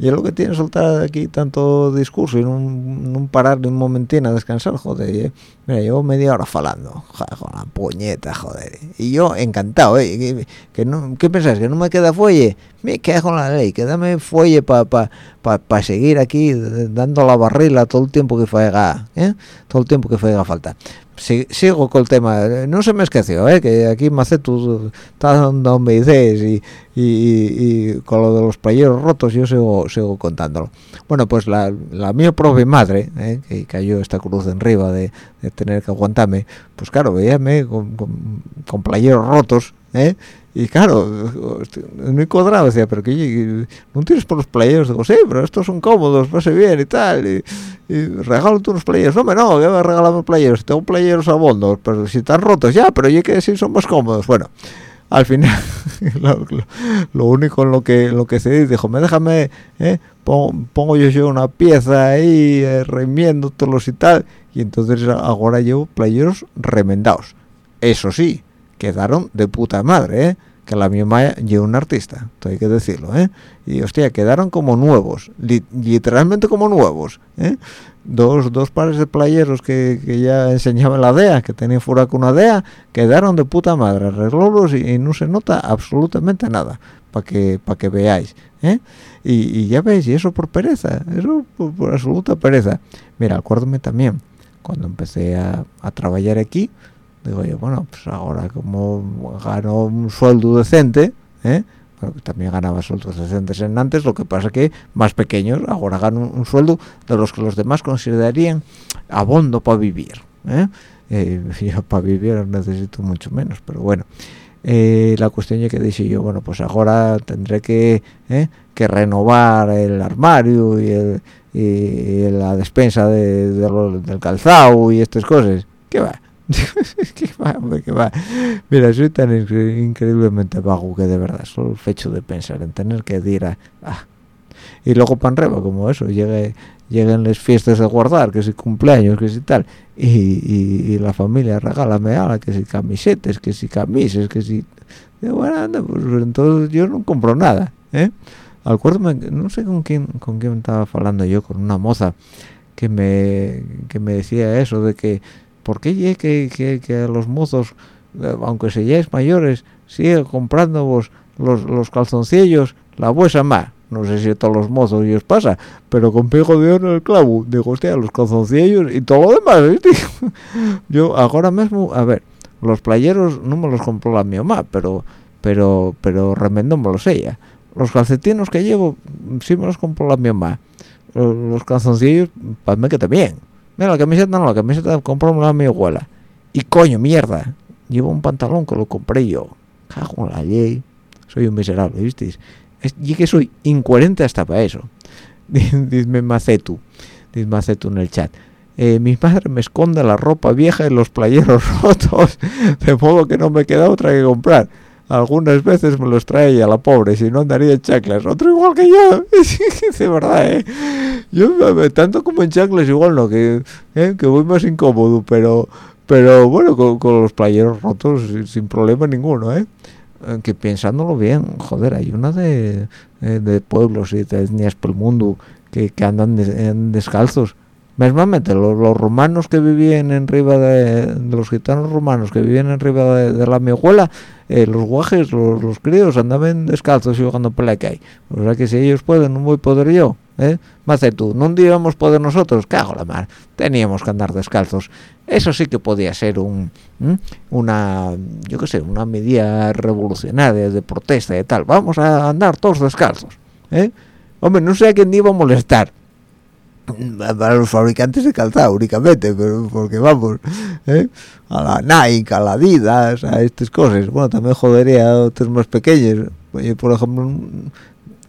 Y es lo que tiene soltar aquí tanto discurso y no, parar ni un momentín a descansar, joder. ¿eh? Mira, llevo media hora falando, joder, con la puñeta, joder. Y yo encantado, ¿eh? Que, no, ¿Qué pensáis? ¿Que no me queda fuelle? Me quedo con la ley, que dame fuelle para pa, pa, seguir aquí dando la barrila todo el tiempo que fuega, ¿eh? Todo el tiempo que fuega falta sigo con el tema no se me esqueció ¿eh? que aquí Macetu está donde dices y, y, con lo de los playeros rotos yo sigo sigo contándolo bueno pues la, la mía propia madre ¿eh? que cayó esta cruz en arriba de, tener que aguantarme pues claro veíame con, con, playeros rotos ¿eh? Y claro, muy cuadrado decía, pero que no tienes por los playeros, digo, sí, pero estos son cómodos, pase bien y tal, y, y regalo tú unos playeros, no, me no, que me a regalar playeros, tengo playeros a bondo, pero si están rotos ya, pero ya que sí son más cómodos, bueno, al final, lo, único en lo que lo que se dijo, me déjame, eh, pongo, yo, yo una pieza ahí, eh, todos y tal, y entonces ahora llevo playeros remendados, eso sí, quedaron de puta madre, ¿eh? que la mi mamá y un artista, hay que decirlo, ¿eh? Y hostia, quedaron como nuevos, literalmente como nuevos, ¿eh? Dos, dos pares de playeros que, que ya enseñaban la DEA, que tenían fura con una DEA, quedaron de puta madre, arreglólos y, no se nota absolutamente nada, para que, para que veáis, ¿eh? Y, ya veis, y eso por pereza, eso por, absoluta pereza. Mira, acuérdame también, cuando empecé a, a trabajar aquí, digo yo, bueno, pues ahora como gano un sueldo decente, ¿eh? también ganaba sueldos decentes en antes, lo que pasa que más pequeños, ahora gano un, sueldo de los que los demás considerarían abondo para vivir. ¿eh? Eh, yo para vivir necesito mucho menos, pero bueno. la cuestión es que dije yo, bueno, pues ahora tendré que, que renovar el armario y, el, la despensa de, del calzado y estas cosas. ¿Qué va? que va, que va. Mira, soy tan increíblemente vago que de verdad, solo el hecho de pensar en tener que ir a... Ah. Y luego pan reba, como eso, llegue, lleguen las fiestas de guardar, que si cumpleaños, que si tal, y, la familia regálame ala, que si camisetas, que si camisas, que si... Bueno, anda, pues entonces yo no compro nada, ¿eh? Acuérdame, no sé con quién, con quién estaba hablando yo, con una moza que me, que me decía eso, de que ¿por qué que, que, los mozos, eh, aunque seáis mayores, sigue comprando vos los, los calzoncillos, la vuesa más? No sé si a todos los mozos y os pasa, pero con pijo de oro el clavo, digo, hostia, los calzoncillos y todo lo demás, ¿viste? Yo ahora mismo, a ver, los playeros no me los compró la mi mamá, pero pero pero remendo me los ella. Los calcetinos que llevo sí me los compró la mi mamá. Los calzoncillos, para mí que también Mira, la camiseta no, la camiseta compró una mi abuela. Y coño, mierda, llevo un pantalón que lo compré yo. Cago en la ley. Soy un miserable, ¿visteis? y que soy incoherente hasta para eso. Dime Macetu, dice Macetu en el chat. Eh, mi madre me esconde la ropa vieja y los playeros rotos, de modo que no me queda otra que comprar algunas veces me los trae ella la pobre si no andaría en chaclas otro igual que yo. De verdad eh yo tanto como en chaclas igual no que eh, que voy más incómodo pero pero bueno con, los playeros rotos sin problema ninguno eh que pensándolo bien joder hay una de, eh, de pueblos y de etnias por el mundo que, que andan descalzos Mesmamente, los, los, romanos que vivían en riba de, los gitanos romanos que vivían en riba de, la mi abuela, eh, los guajes, los, los, críos andaban descalzos jugando pelea que hay. O sea que si ellos pueden, no voy a poder yo. ¿eh? Más de tú, no íbamos poder nosotros, cago la mar, teníamos que andar descalzos. Eso sí que podía ser un, una, yo qué sé, una medida revolucionaria de protesta y tal. Vamos a andar todos descalzos. ¿eh? Hombre, no sé a quién iba a molestar para los fabricantes de calzado únicamente, pero porque vamos, ¿eh? a la Nike, a la Adidas, a estas cosas. Bueno, también jodería a otros más pequeños. Yo, por ejemplo,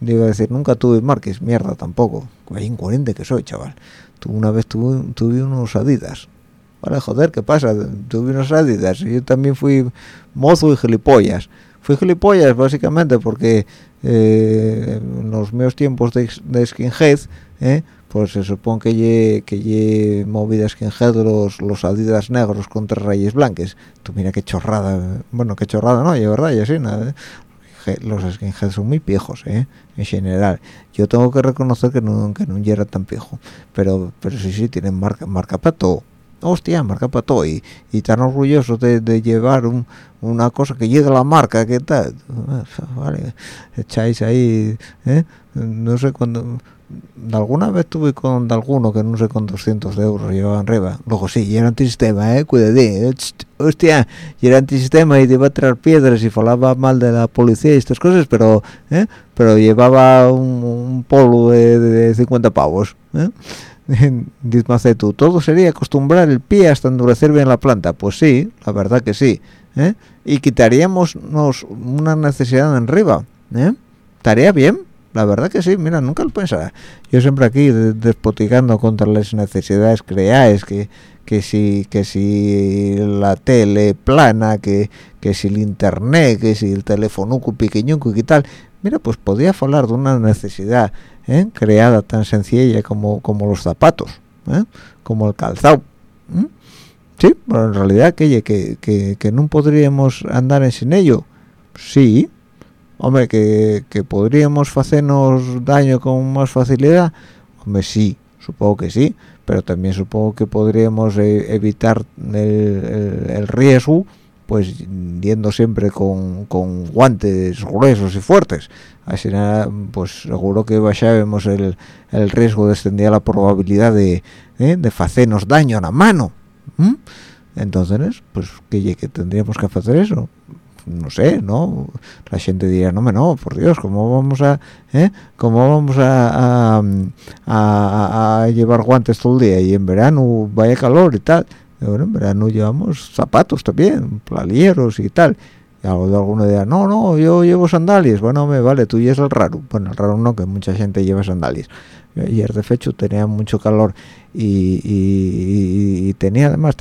iba a decir, nunca tuve marques, mierda tampoco. Hay incoherente que soy, chaval. Una vez tuve, tuve unos Adidas. Vale, joder, ¿qué pasa? Tuve unos Adidas. Yo también fui mozo y gilipollas. Fui gilipollas básicamente porque eh, en los meus tiempos de, de skinhead, eh, pues se supone que lle, que lle movida skinhead los, los adidas negros contra rayes blancas tú mira qué chorrada bueno qué chorrada no lleva rayas sí nada ¿eh? los skinheads son muy viejos ¿eh? en general yo tengo que reconocer que no que no era tan viejo pero pero sí sí tienen marca marca para todo hostia marca para todo y, y tan orgulloso de, de llevar un, una cosa que llega a la marca que tal vale echáis ahí ¿eh? no sé cuándo alguna vez tuve con alguno que no sé con 200 euros llevaban arriba luego sí y era antisistema eh cuidadín eh, hostia y era antisistema y te iba a traer piedras y falaba mal de la policía y estas cosas pero eh pero llevaba un, polo de, 50 pavos eh Dice tú, todo sería acostumbrar el pie hasta endurecer bien la planta. Pues sí, la verdad que sí. ¿eh? Y quitaríamos una necesidad en arriba. ¿eh? ¿Estaría bien? La verdad que sí, mira, nunca lo pensaba. Yo siempre aquí despoticando contra las necesidades creáis, que, que si que si la tele plana, que, que si el internet, que si el teléfono pequeño y tal. Mira, pues podía hablar de una necesidad ¿eh? creada tan sencilla como, como los zapatos, ¿eh? como el calzado. Sí, pero en realidad que, que, que, que no podríamos andar sin ello sí hombre que, que podríamos hacernos daño con más facilidad. Hombre sí supongo que sí pero también supongo que podríamos eh, evitar el, riesgo pues yendo siempre con, guantes gruesos y fuertes. Así nada pues seguro que bajábamos el, el riesgo descendía la probabilidad de, ¿eh? de hacernos daño a la mano entonces pues que, que tendríamos que hacer eso no sé, ¿no? La gente diría, no, no, por Dios, ¿cómo vamos a, eh? ¿Cómo vamos a, llevar guantes todo el día? Y en verano vaya calor y tal. bueno, en verano llevamos zapatos también, plalieros y tal. Y algo de alguno no, no, yo llevo sandalias. Bueno, me vale, tú y es el raro. Bueno, el raro no, que mucha gente lleva sandalias. Ayer de fecho tenía mucho calor y, y, tenía además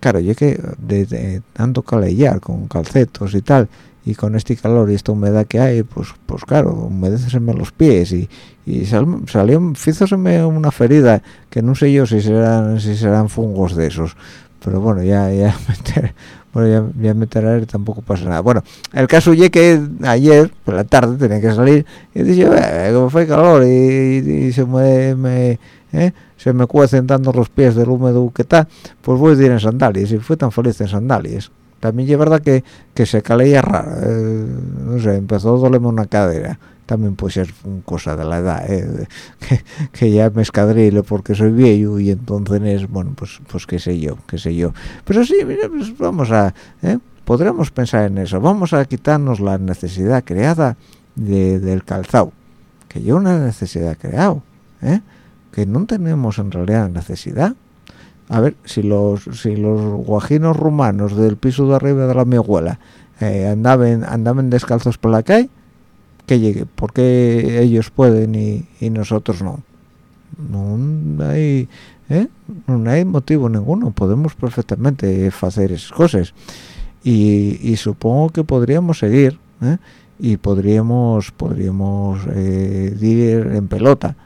claro, yo que de, tanto calellar con calcetos y tal, y con este calor y esta humedad que hay, pues pues claro, humedeceseme los pies y, y sal, salió, fízoseme una ferida que no sé yo si serán si serán fungos de esos, pero bueno, ya ya meter, bueno, ya, ya meter tampoco pasa nada. Bueno, el caso es que ayer por la tarde tenía que salir y dije, como fue calor y, se me, ¿eh? se me cuecen dando los pies del húmedo que está, pues voy a ir en sandalias y fue tan feliz en sandalias. También es verdad que, que se caleía raro, eh, no sé, empezó a dolerme una cadera. También puede ser cosa de la edad, eh, que, ya me escadrilo porque soy viejo y entonces, bueno, pues pues qué sé yo, qué sé yo. Pero sí, pues vamos a, ¿eh? podremos pensar en eso, vamos a quitarnos la necesidad creada del calzado, que yo una necesidad creado, ¿eh? Que no tenemos en realidad necesidad. A ver, si los si los guajinos rumanos del piso de arriba de la mi abuela eh, andaban andaban descalzos por la calle, que llegue, ¿por qué ellos pueden y, nosotros no? No hay, ¿eh? no hay motivo ninguno, podemos perfectamente hacer esas cosas. Y, supongo que podríamos seguir, ¿eh? y podríamos podríamos ir en pelota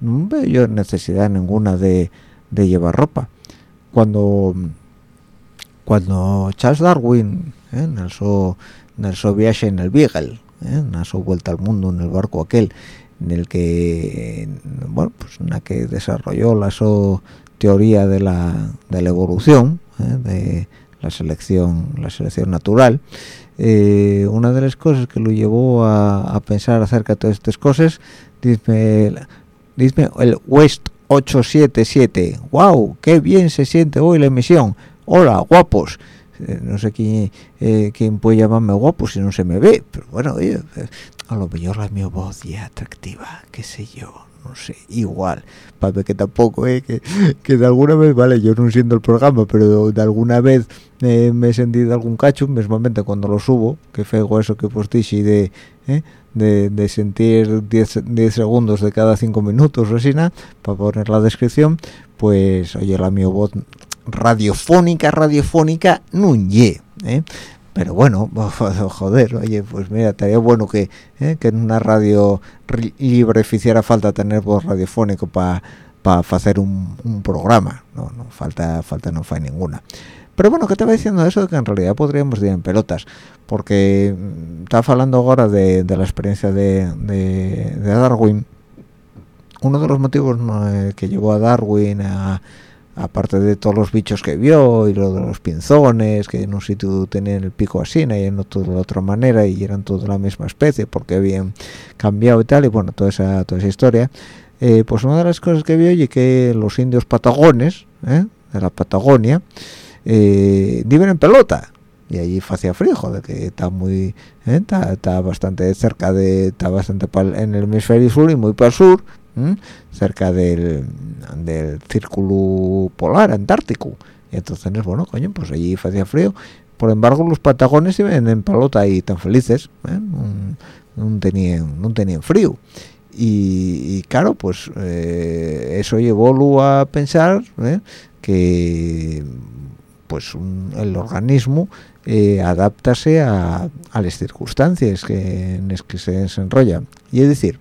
no veo yo necesidad ninguna de, llevar ropa cuando cuando Charles Darwin ¿eh? en el su en viaje en el Beagle ¿eh? en su vuelta al mundo en el barco aquel en el que bueno pues en que desarrolló la teoría de la, de la evolución ¿eh? de la selección la selección natural eh, una de las cosas que lo llevó a, a pensar acerca de todas estas cosas dice dice el West 877 wow qué bien se siente hoy la emisión. Hola guapos. Eh, no sé quién, eh, quién puede llamarme guapo si no se me ve pero bueno oye, a lo mejor la mi voz ya atractiva qué sé yo no sé, igual, para que tampoco, eh, que, que, de alguna vez, vale, yo no siento el programa, pero de alguna vez eh, me he sentido algún cacho, mismamente cuando lo subo, que fego eso que postichi de, eh, de, sentir 10 segundos de cada 5 minutos, resina, para poner la descripción, pues, oye, la mi voz radiofónica, radiofónica, no ye, ¿eh? pero bueno, joder, oye, pues mira, estaría bueno que, eh, que en una radio libre hiciera falta tener voz radiofónico para hacer un, programa, no, no, falta, falta no fue ninguna. Pero bueno, ¿qué te va diciendo eso? De que en realidad podríamos ir en pelotas, porque mm, estaba hablando ahora de, la experiencia de, de, Darwin. Uno de los motivos eh, que llevó a Darwin aparte de todos los bichos que vio y lo de los pinzones que en un sitio tenían el pico así y en otro de otra manera y eran todos la misma especie porque habían cambiado y tal y bueno toda esa toda esa historia eh, pues una de las cosas que vio y que los indios patagones ¿eh? de la Patagonia eh, viven en pelota. Y allí hacía frío de que está muy está, está, bastante cerca de está bastante en el hemisferio sur y muy para el sur cerca del, del círculo polar antártico. Y entonces bueno coño pues allí hacía frío. Por embargo los patagones se ven en pelota y tan felices ¿eh? no, tenían no tenían frío. Y, claro pues eh, eso llevó a pensar ¿eh? que pues el organismo adaptase a, las circunstancias que, en las que se desenrolla y es decir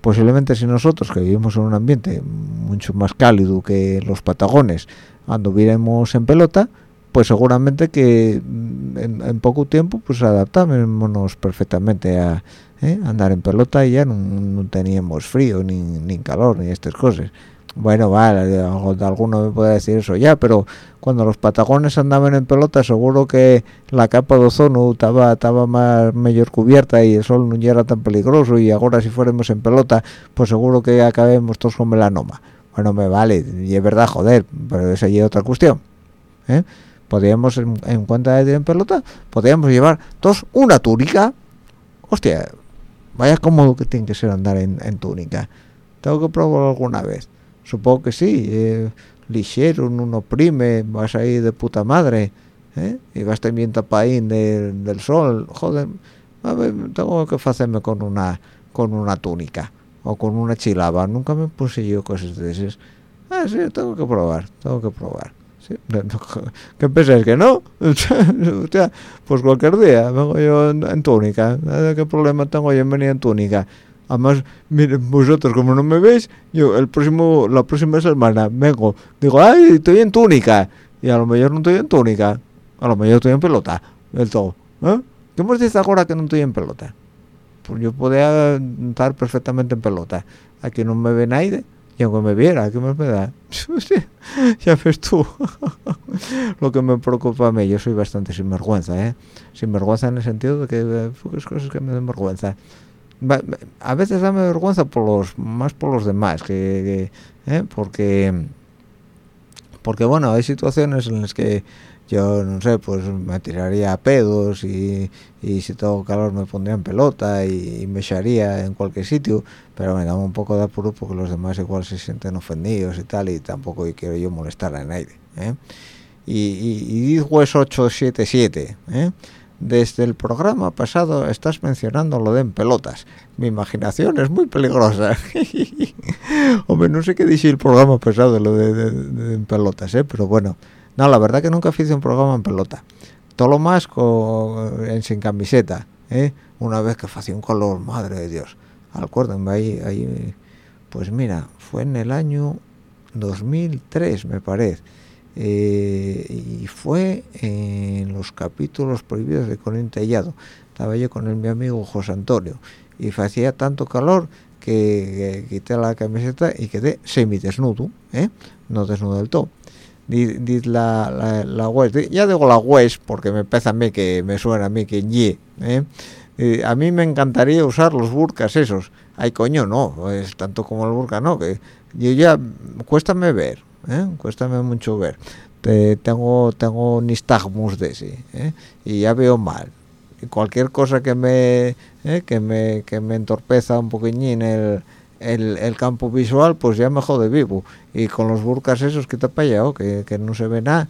posiblemente si nosotros que vivimos en un ambiente mucho más cálido que los patagones anduviéramos en pelota pues seguramente que mm, en, poco tiempo pues adaptámonos perfectamente a ¿eh? andar en pelota y ya no, teníamos frío ni, ni calor ni estas cosas bueno vale alguno me puede decir eso. Ya pero cuando los patagones andaban en pelota seguro que la capa de ozono estaba estaba más mejor cubierta y el sol no era tan peligroso y ahora si fuéramos en pelota pues seguro que acabemos todos con melanoma. Bueno me vale y es verdad joder pero esa es otra cuestión ¿eh? podríamos en, cuenta de en pelota podríamos llevar todos una túnica. Hostia vaya cómodo que tiene que ser andar en, en túnica. Tengo que probarlo alguna vez supongo que sí eh, ligero no oprime vas ahí de puta madre ¿eh? y vas también tapadín del sol joder a ver, tengo que hacerme con una con una túnica o con una chilaba nunca me puse yo cosas de esas ah sí tengo que probar tengo que probar. ¿Qué pensáis que no? pues cualquier día vengo yo en, túnica. ¿Qué problema tengo yo en venir en túnica? Además miren vosotros como no me veis yo el próximo la próxima semana vengo digo ay estoy en túnica y a lo mejor no estoy en túnica a lo mejor estoy en pelota del todo ¿eh? ¿qué me dice ahora que no estoy en pelota? pues yo podría estar perfectamente en pelota aquí no me ve nadie y aunque me viera, ¿qué más me da? ya ves tú lo que me preocupa a mí, yo soy bastante sinvergüenza, ¿eh? Sinvergüenza en el sentido de que eh, pocas cosas que me den vergüenza a veces dame vergüenza por los más por los demás que, ¿eh? porque porque bueno hay situaciones en las que yo no sé pues me tiraría a pedos y, y si tengo calor me pondría en pelota y, me echaría en cualquier sitio pero me da un poco de apuro porque los demás igual se sienten ofendidos y tal y tampoco quiero yo molestar a nadie ¿eh? y, y, y dijo es 877 ¿eh? Desde el programa pasado estás mencionando lo de en pelotas. Mi imaginación es muy peligrosa. Hombre, no sé qué dice el programa pasado, lo de, en pelotas, ¿eh? Pero bueno, no, la verdad que nunca hice un programa en pelota. Todo lo más con, en sin camiseta, ¿eh? Una vez que hacía un color, madre de Dios. Acuérdenme, ahí, ahí, pues mira, fue en el año 2003, me parece eh, y fue en los capítulos prohibidos de Colín Tellado. Estaba yo con el, mi amigo José Antonio y hacía tanto calor que, quité la camiseta y quedé semidesnudo, ¿eh? no desnudo del todo. La, la, la ya digo la West porque me pesa a mí que me suena a mí que ye, ¿eh? a mí me encantaría usar los burkas esos. Ay, coño, no, es tanto como el burka, no, que yo ya, cuéstame ver, ¿eh? cuéstame mucho ver tengo tengo nistagmus de ese ¿eh? y ya veo mal cualquier cosa que me ¿eh? que me que me entorpeza un poquillín el, el, campo visual pues ya me jode vivo y con los burcas esos que te ha que, que no se ve nada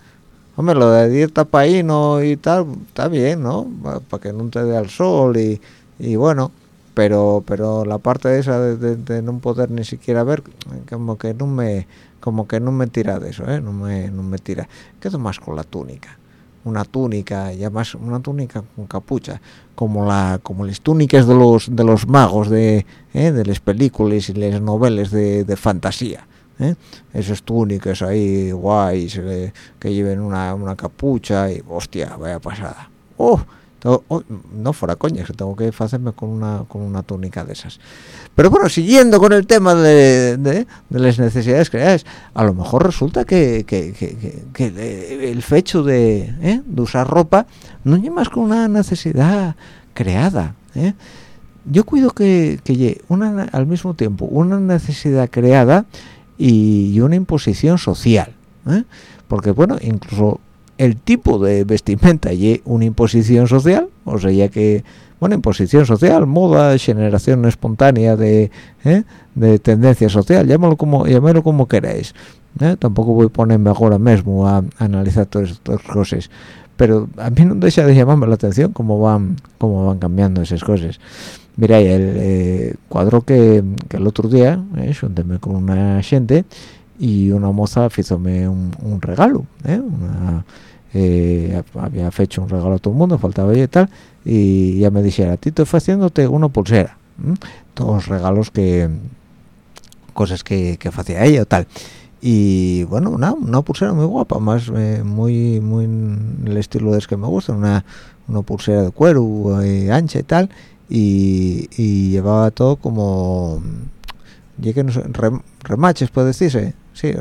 hombre lo de ir tapaíno y tal está bien no para que no te dé al sol y, y bueno pero pero la parte esa de, no poder ni siquiera ver como que no me como que no me tira de eso ¿eh? no me no me tira quedo más con la túnica una túnica ya más una túnica con capucha como la como las túnicas de los de los magos de ¿eh? de las películas y las novelas de, de fantasía ¿eh? esas túnicas ahí guays que lleven una, una capucha y hostia vaya pasada oh Oh, no fuera coña que tengo que hacerme con una con una túnica de esas pero bueno siguiendo con el tema de, de, las necesidades creadas a lo mejor resulta que, que, que, el fecho de, ¿eh? de, usar ropa no es más con una necesidad creada ¿eh? yo cuido que, que una al mismo tiempo una necesidad creada y, una imposición social ¿eh? porque bueno incluso el tipo de vestimenta y una imposición social, o sea, ya que, bueno, imposición social, moda, generación espontánea de, ¿eh? de tendencia social, llámalo como, llámalo como queráis. ¿eh? Tampoco voy a ponerme ahora mismo a, analizar todas estas cosas, pero a mí no deja de llamarme la atención cómo van, cómo van cambiando esas cosas. Mira, el eh, cuadro que, el otro día, eh, con una gente, y una moza hízome un, un regalo, ¿eh? Eh, había hecho un regalo a todo el mundo, faltaba ella y tal, y ya me dijera, a ti estoy haciéndote una pulsera, todos regalos que, cosas que, que hacía ella o tal. y bueno una, una pulsera muy guapa más eh, muy muy el estilo de es que me gusta una una pulsera de cuero eh, ancha y tal y, llevaba todo como remaches puede decirse sí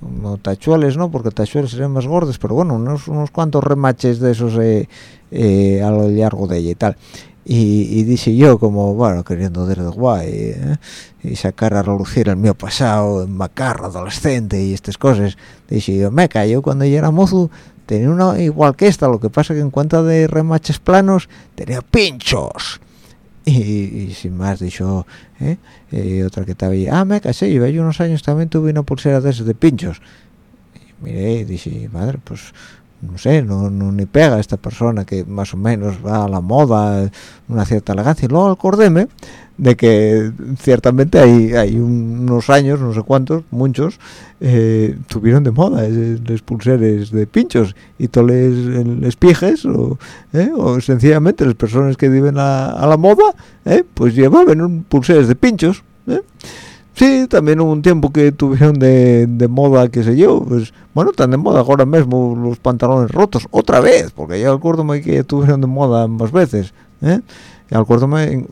no tachueles no porque tachueles serían más gordos pero bueno unos, unos cuantos remaches de esos eh, a lo largo de ella y tal. Y, y dije yo como bueno queriendo ser guay ¿eh? y sacar a relucir el mío pasado macarro adolescente y estas cosas dije yo me yo cuando yo era mozo tenía una igual que esta lo que pasa que en cuanto de remaches planos tenía pinchos y, sin más dicho ¿eh? y otra que estaba ahí ah me casé yo unos años también tuve una pulsera de esos de pinchos y miré y dije madre pues no sé, no, ni pega a esta persona que más o menos va a la moda, una cierta elegancia. Luego acordéme de que ciertamente hay, unos años, no sé cuántos, muchos, eh, tuvieron de moda los pulseres de pinchos y todos los pijes o, eh, o, sencillamente las personas que viven a, la moda, eh, pues llevaban pulseres de pinchos. Sí, también hubo un tiempo que tuvieron de, moda, qué sé yo, pues bueno, están de moda ahora mismo los pantalones rotos, otra vez, porque ya acuérdome que tuvieron de moda más veces, ¿eh? Y acuérdome,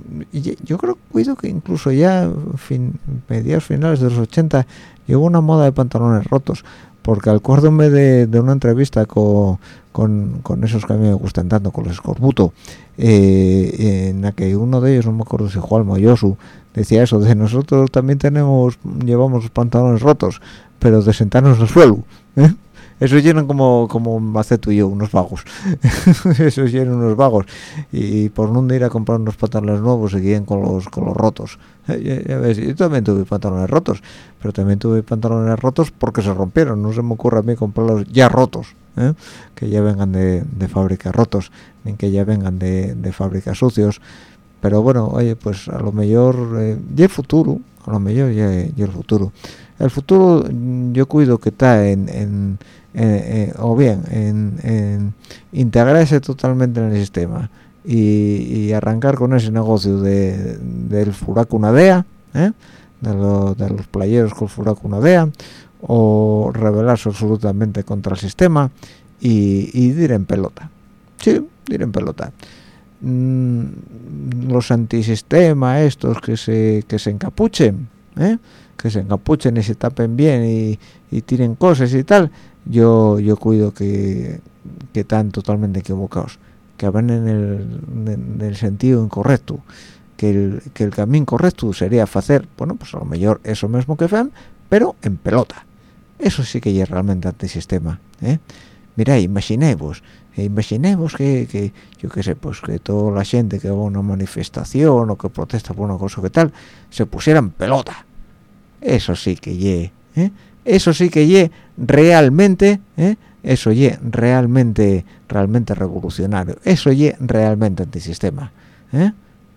yo creo, cuido que incluso ya fin, mediados finales de los 80 llegó una moda de pantalones rotos, porque acuérdome de, de una entrevista con, con, esos que a mí me gustan tanto, con los Scorbuto, eh, en la que uno de ellos, no me acuerdo si Juan Moyosu, decía eso de nosotros también tenemos llevamos los pantalones rotos pero de sentarnos al suelo ¿eh? eso llenan como como hace tú y yo unos vagos eso llenan unos vagos y por no ir a comprar unos pantalones nuevos seguían con los con los rotos ¿Eh? ya, yo también tuve pantalones rotos pero también tuve pantalones rotos porque se rompieron no se me ocurre a mí comprarlos ya rotos ¿eh? que ya vengan de, de fábrica rotos ni que ya vengan de, de fábrica sucios pero bueno oye pues a lo mejor eh, y el futuro a lo mejor ya, el futuro. El futuro mm, yo cuido que está en, en, o bien en, integrarse totalmente en el sistema y, arrancar con ese negocio de, del furacunadea ¿eh? de, de los playeros con furacunadea o rebelarse absolutamente contra el sistema y, y ir en pelota. Sí ir en pelota los antisistema estos que se que se encapuchen ¿eh? que se encapuchen y se tapen bien y, y tiren cosas y tal yo yo cuido que, que están totalmente equivocados que van en el, en el sentido incorrecto que el, que el camino correcto sería hacer bueno pues a lo mejor eso mismo que fan pero en pelota eso sí que es realmente antisistema ¿eh? mira imaginemos imaginemos que, que, yo qué sé pues que toda la gente que va a una manifestación o que protesta por una cosa que tal se pusieran pelota eso sí que ye ¿eh? eso sí que ye realmente ¿eh? eso ye realmente realmente revolucionario eso ye realmente antisistema ¿eh?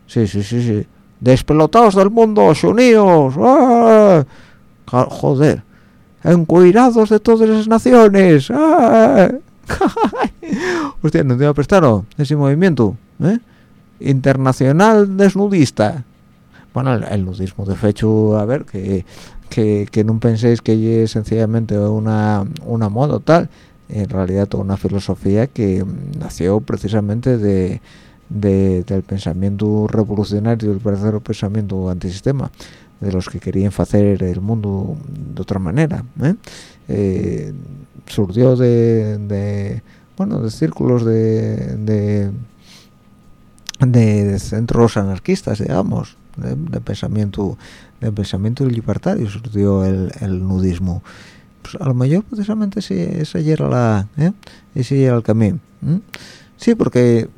sí sí sí sí despelotados del mundo unidos ¡Ah! joder encuirados de todas las naciones ¡Ah! Hostia, no te a prestar ese movimiento ¿eh? internacional desnudista. Bueno, el, nudismo de hecho, a ver, que, que, no penséis que es sencillamente una, una moda tal, en realidad toda una filosofía que nació precisamente de, del pensamiento revolucionario, del verdadero pensamiento antisistema, de los que querían hacer el mundo de otra manera. ¿eh? Eh, surgió de, bueno de círculos de, de, centros anarquistas digamos de, pensamiento de pensamiento libertario surgió el, el nudismo pues a lo mejor precisamente ese, esa era la ¿eh? ese el camino sí porque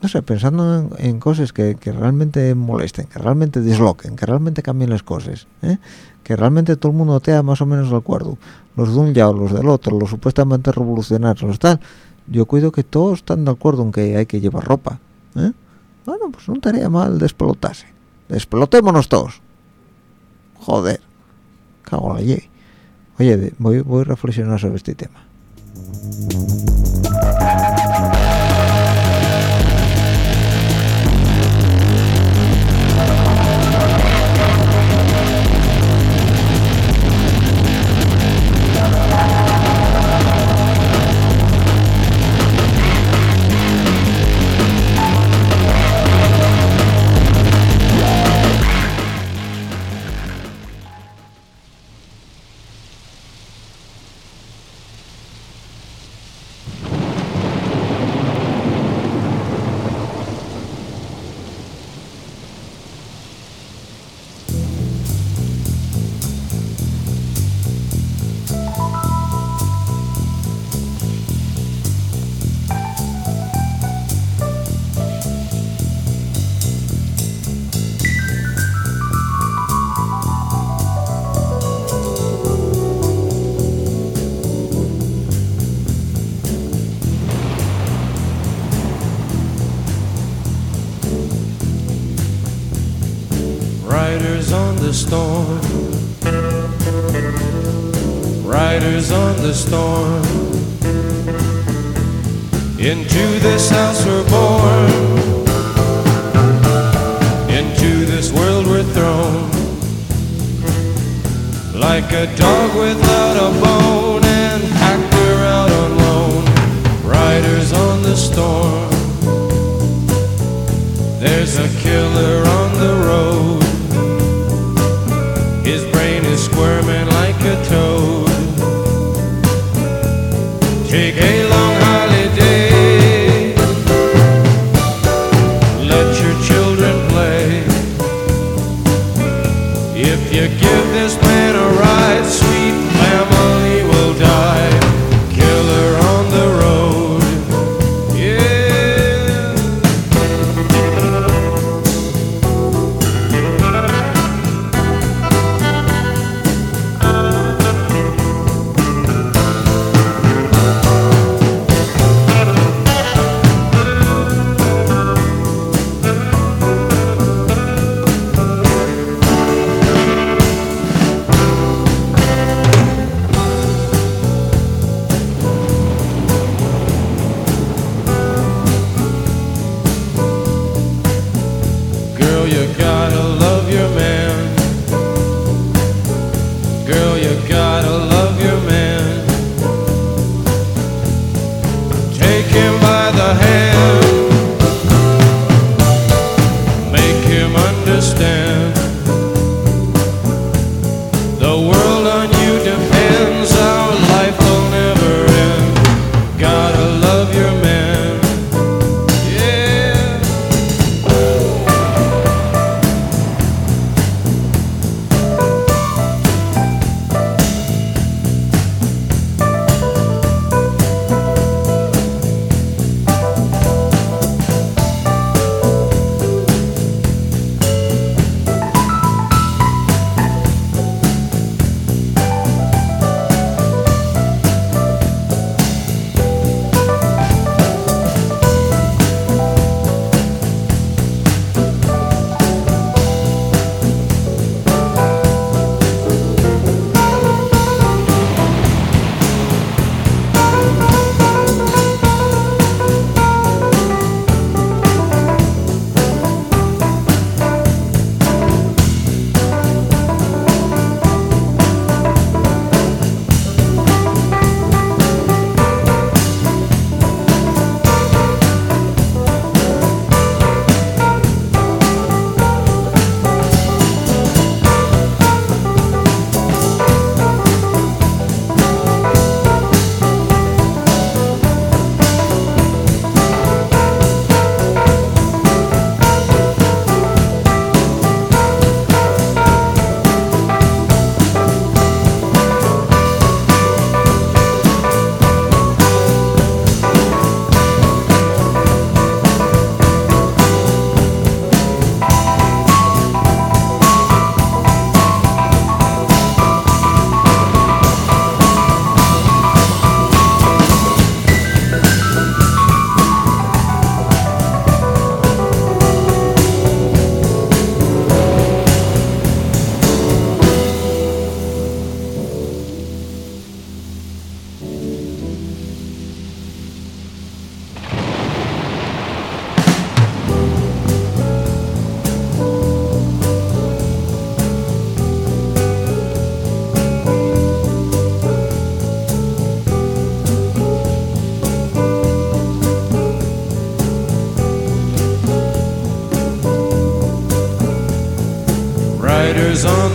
no sé pensando en, cosas que, que, realmente molesten que realmente disloquen que realmente cambien las cosas ¿eh? que realmente todo el mundo te más o menos de acuerdo. Los de un lado los del otro los supuestamente revolucionarios tal. Yo cuido que todos están de acuerdo en que hay que llevar ropa ¿eh? bueno pues no estaría mal desplotarse desplotémonos todos. Joder cago la ley. Oye voy, voy a reflexionar sobre este tema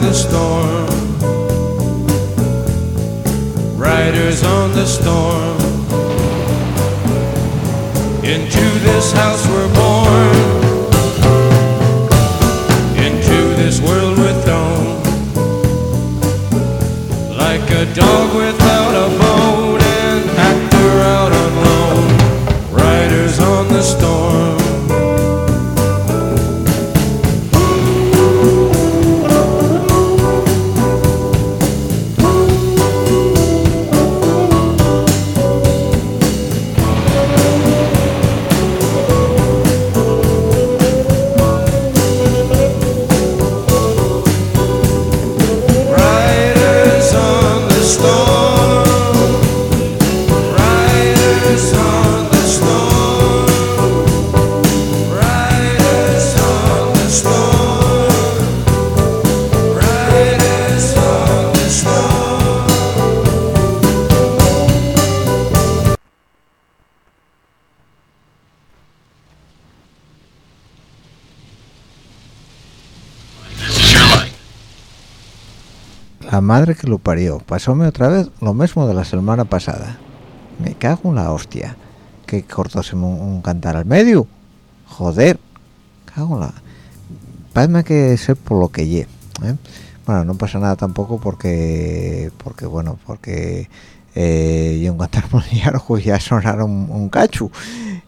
the storm. Riders on the storm. Into this house we're born. Que lo parió. Pasóme otra vez lo mismo de la semana pasada. Me cago en la hostia. Que cortóse un, cantar al medio. Joder. Cago en la... Parece que sé por lo que lle. ¿eh? Bueno, no pasa nada tampoco porque... Porque, bueno, porque... Eh, yo en cantar pues ya sonaron un, un cacho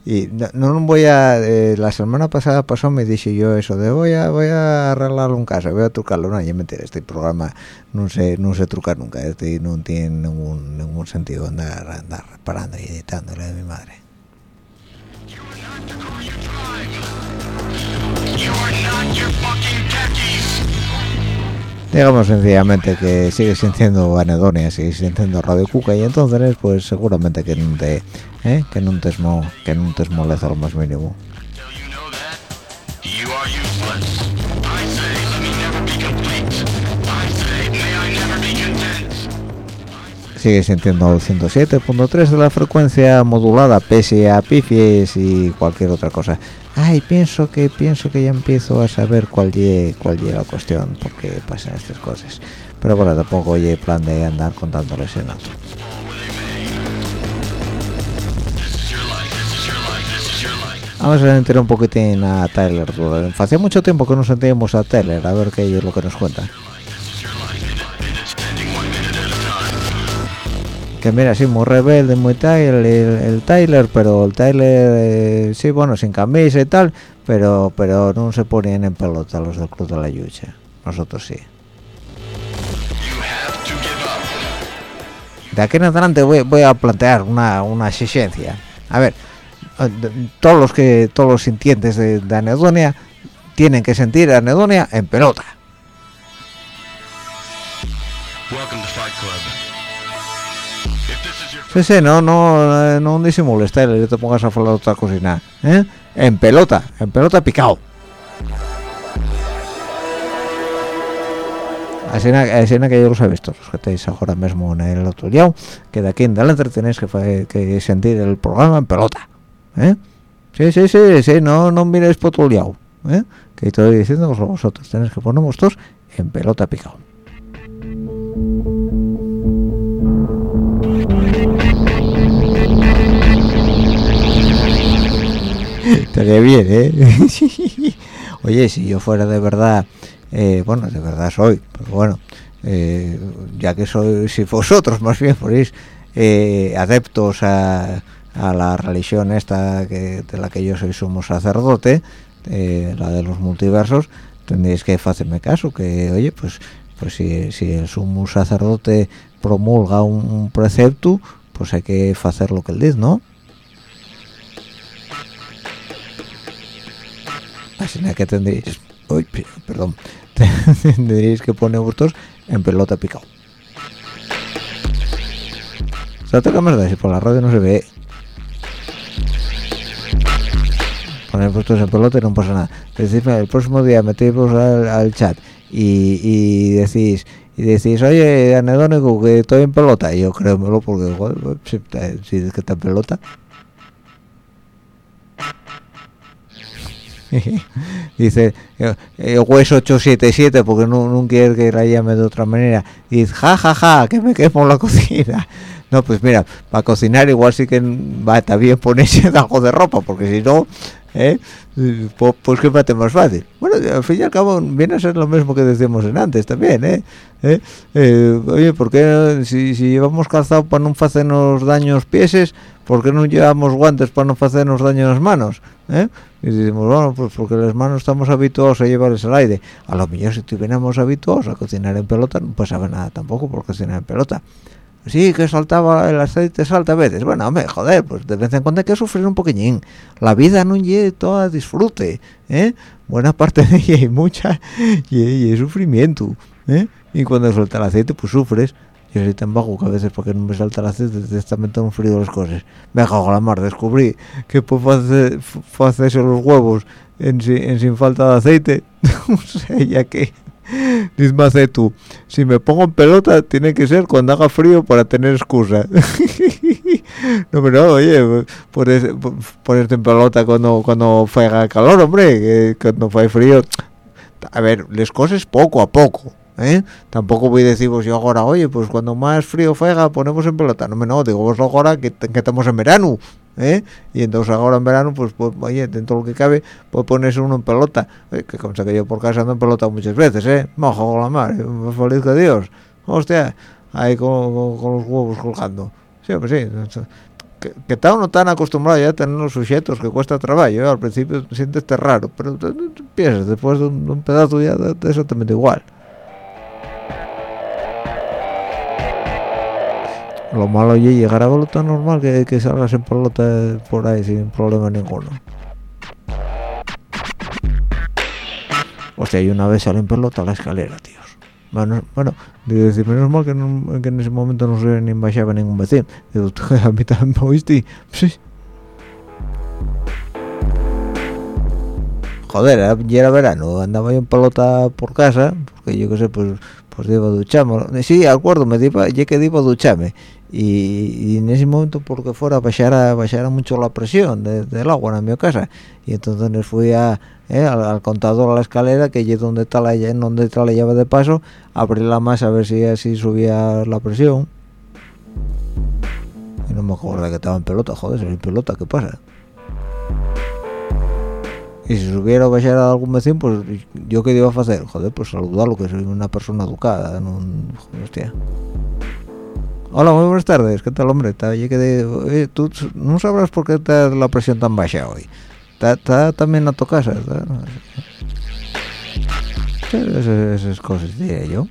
y no, no voy a eh, la semana pasada pasó me dije yo eso de voy a voy a arreglarlo en casa voy a trucarlo no ya mentira este programa no sé no se truca nunca este no tiene ningún, ningún sentido andar andar reparando y editándole de mi madre. Digamos sencillamente que sigue siendo anedonia sigue siendo radio cuca y entonces pues seguramente que no te ¿eh? que no te esmo, que no te molesta lo más mínimo. Sigue sintiendo el 107.3 de la frecuencia modulada pese a pifies y cualquier otra cosa. Ay pienso que pienso que ya empiezo a saber cuál ye cuál ye la cuestión porque pasan estas cosas. Pero bueno tampoco oye plan de andar contándoles en alto Vamos a enterar un poquitín a Tyler Durden. Hacía mucho tiempo que no sentíamos a Tyler, a ver qué es lo que nos cuenta. Que mira, sí, muy rebelde, muy tal, el, Tyler, pero el Tyler, eh, sí, bueno, sin camisa y tal, pero pero no se ponían en pelota los del Club de la Yucha. Nosotros sí. De aquí en adelante voy, voy a plantear una, una exigencia. A ver, todos los que todos los sintientes de, de anedonia tienen que sentir anedonia en pelota. Sí, sí, no, no, eh, no disimules, Tyler, y te pongas a hablar otra cocina, ¿eh? En pelota, en pelota picado. Así na, así na que yo lo sabéis todos, los que estáis ahora mismo en el otro lado, que de aquí en adelante tenéis que, que sentir el programa en pelota, ¿eh? Sí, sí, sí, sí, no, no lado, ¿eh? Que estoy diciendo vosotros, tenéis que poner vosotros en pelota picado. Estaría bien, ¿eh? Oye, si yo fuera de verdad, eh, bueno, de verdad soy, pero bueno, eh, ya que soy, si vosotros más bien fuerais adeptos a, a la religión esta que, de la que yo soy sumo sacerdote, eh, la de los multiversos, tendréis que hacerme caso, que oye, pues pues si, si el sumo sacerdote promulga un, precepto, pues hay que hacer lo que él dice, ¿no? Así que tendréis, uy, perdón, tendréis que poner vosotros en pelota picado. ¿Sabes qué más da? Si por la radio no se ve. Poner vosotros en pelota y no pasa nada. Decidme, el próximo día metéis al, al chat y, y decís y decís, oye, anedónico, que estoy en pelota. Y yo créemelo porque igual, pues, si, si dices que está en pelota. dice eh, eh, hueso 877 porque no, no quiere que la llame de otra manera dice ja ja ja que me quemo la cocina no pues mira para cocinar igual sí que va está bien ponerse algo de ropa porque si no ¿eh? pues, que mate más fácil bueno al fin y al cabo viene a ser lo mismo que decíamos en antes también ¿eh? ¿Eh? Eh, oye ¿por qué si, si llevamos calzado para no hacernos daños pieses ¿por qué no llevamos guantes para no hacernos daño las manos? ¿eh? Y decimos, bueno, pues porque las manos estamos habituados a llevarles al aire. A lo mejor si estuviéramos habituados a cocinar en pelota, no pasaba nada tampoco por cocinar en pelota. Sí, que saltaba, el aceite salta a veces. Bueno, hombre, joder, pues de vez en cuando hay que sufrir un poquillín. La vida no lleve toda disfrute, ¿eh? Buena parte de ella y mucha y, y sufrimiento, ¿eh? Y cuando salta el aceite, pues sufres. Yo soy tan bajo que a veces porque no me salta el aceite directamente un frío las cosas. Me cago la mar, descubrí que puedo hacer, hacerse los huevos en, en sin falta de aceite. no sé, ya que... Dime hace tú, si me pongo en pelota tiene que ser cuando haga frío para tener excusa. no, pero oye, ponerte en pelota cuando cuando haga calor, hombre, cuando haga frío. A ver, las cosas poco a poco, ¿eh? tampoco voy a deciros yo ahora oye pues cuando más frío fega ponemos en pelota no me no digo vos ahora que estamos en verano ¿eh? y entonces ahora en verano pues, pues oye dentro de lo que cabe pues ponerse uno en pelota. Eh, que cosa que yo por casa ando en pelota muchas veces eh mojo con la madre más feliz que Dios. Hostia ahí con, los huevos colgando. Sí hombre sí que, que está uno tan acostumbrado ya a tener los sujetos que cuesta trabajo ¿eh? al principio te sientes raro pero piensas después de un, de un pedazo ya da exactamente igual lo malo es llegar a pelota normal que, que salgas en pelota por ahí sin problema ninguno hostia y una vez salí en pelota a la escalera tíos bueno, bueno, digo, decir, menos mal que, no- en ese momento no se ni bajaba ningún vecino. Digo, "Tú, a mí también me oíste. Sí. Joder, era, ya era verano, andaba yo en pelota por casa, porque yo qué sé, pues, pues a ducharme. Sí, acuerdo, me iba, ya que a ducharme. Y, en ese momento, porque fuera, bajara, bajara mucho la presión de- del agua en mi casa. Y entonces fui a, eh, al, contador a la escalera, que allí donde está la, donde está la llave de paso, abrirla más a ver si así subía la presión. Y no me acuerdo que estaba en pelota, joder, si en pelota, ¿qué pasa? Y si subiera o bajara algún vecino, pues yo qué iba a hacer, joder, pues saludarlo, que soy una persona educada, no, hostia. Hola, muy buenas tardes, ¿qué tal, hombre? Oye, que de- oye, tú no sabrás por qué está la presión tan baja hoy. Está, también a tu casa, esas, esas cosas, diría yo.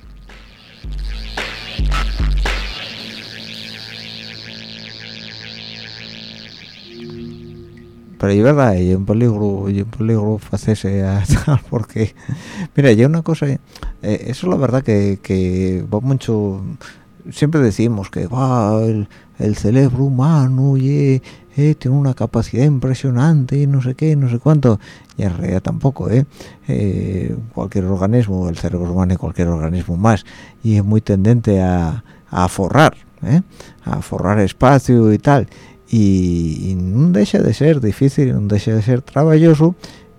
pero es verdad y un peligro y un peligro hacerse a tal porque mira hay una cosa eh, eso la verdad que, que va mucho siempre decimos que el, el cerebro humano eh, tiene una capacidad impresionante y no sé qué no sé cuánto. Y en realidad tampoco eh. Eh, cualquier organismo el cerebro humano y cualquier organismo más. Y es muy tendente a, a forrar ¿eh? a forrar espacio y tal. Y, y no deja de ser difícil, no deja de ser trabajoso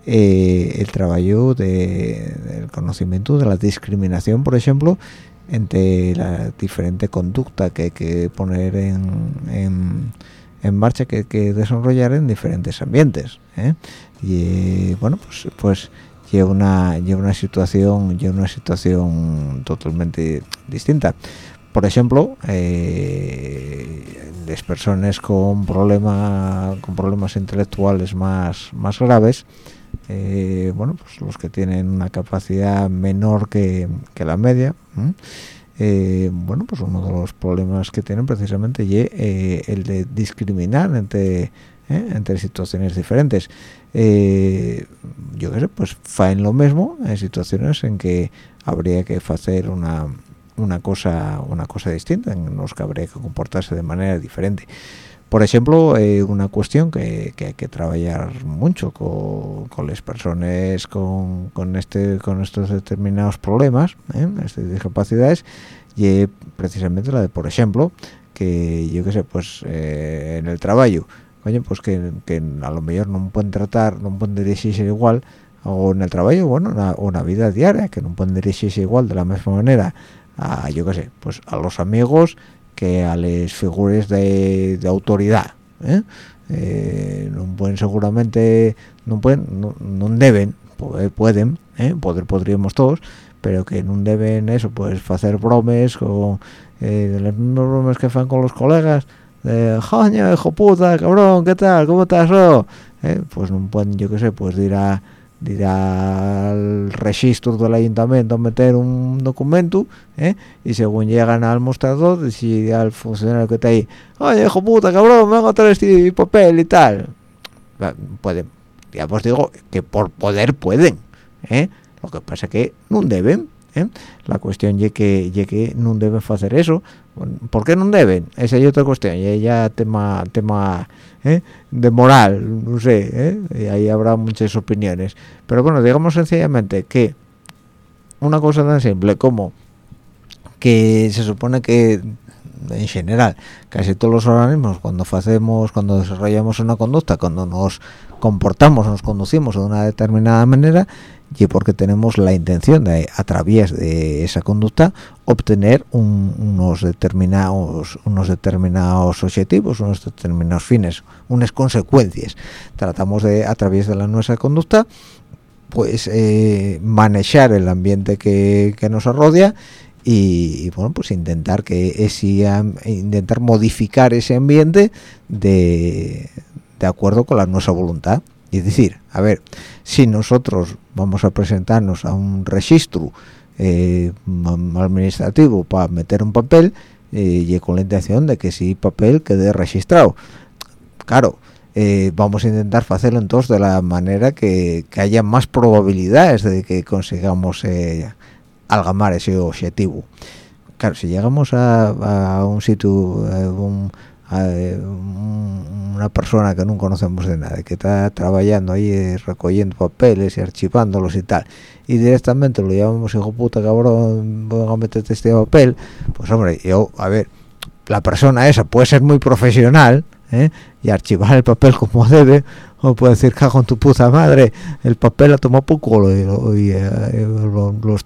eh, el trabajo de- del conocimiento de la discriminación, por ejemplo, entre la diferente conducta que hay que poner en, en, marcha, que hay que desarrollar en diferentes ambientes. ¿eh? Y eh, bueno, pues, pues lleva una lleva una situación lleva una situación totalmente distinta por ejemplo eh, las personas con problema con problemas intelectuales más graves eh, bueno pues los que tienen una capacidad menor que, la media eh, bueno pues uno de los problemas que tienen precisamente y eh, el de discriminar entre ¿eh? entre situaciones diferentes. Yo qué sé pues faen lo mismo en situaciones en que habría que hacer una una cosa una cosa distinta en los que habría que comportarse de manera diferente por ejemplo eh, una cuestión que, que hay que trabajar mucho con, con las personas con, con este con estos determinados problemas ¿eh? estas discapacidades y eh, precisamente la de por ejemplo que yo qué sé pues eh, en el trabajo coño pues que, a lo mejor no pueden tratar no pueden dirigirse igual o en el trabajo bueno una, una vida diaria que no pueden dirigirse igual de la misma manera a yo qué sé pues a los amigos que a las figuras de, de autoridad ¿eh? Eh, no pueden seguramente no pueden no, no deben pueden ¿eh? poder podríamos todos pero que no deben eso pues hacer bromes con las bromas que fan con los colegas de joño hijo puta cabrón qué tal cómo estás oh?". Eh, pues no pueden yo qué sé pues ir a ir al registro del ayuntamiento a meter un documento ¿eh? y según llegan al mostrador decide al funcionario que está ahí oye hijo puta cabrón vengo a traer este papel y tal pueden ya os digo que por poder pueden ¿eh? lo que pasa que no deben ¿eh? la cuestión es que, que no deben hacer eso ¿por qué no deben? esa es otra cuestión y ya tema tema ¿eh? de moral no sé ¿eh? y ahí habrá muchas opiniones pero bueno digamos sencillamente que una cosa tan simple como que se supone que en general casi todos los organismos cuando hacemos cuando desarrollamos una conducta cuando nos comportamos nos conducimos de una determinada manera y porque tenemos la intención de a través de esa conducta obtener un- unos determinados unos determinados objetivos unos determinados fines unas consecuencias. Tratamos de a través de nuestra conducta pues eh, manejar el ambiente que, nos rodea y, y, bueno pues intentar que ese intentar modificar ese ambiente de, de acuerdo con la nuestra voluntad. Es decir a ver si nosotros vamos a presentarnos a un registro eh, administrativo para meter un papel eh, y con la intención de que ese papel quede registrado. Claro eh, vamos a intentar hacerlo entonces de la manera que, haya más probabilidades de que consigamos algamar ese objetivo. Claro si llegamos a, un sitio un- eh, un- una persona que no conocemos de nada que está trabajando ahí eh, recogiendo papeles y archivándolos y tal y directamente lo llamamos hijo puta cabrón voy a meterte este papel pues hombre yo a ver la persona esa puede ser muy profesional ¿eh? y archivar el papel como debe o puede decir cago en tu puta madre el papel lo toma y lo, eh, lo, lo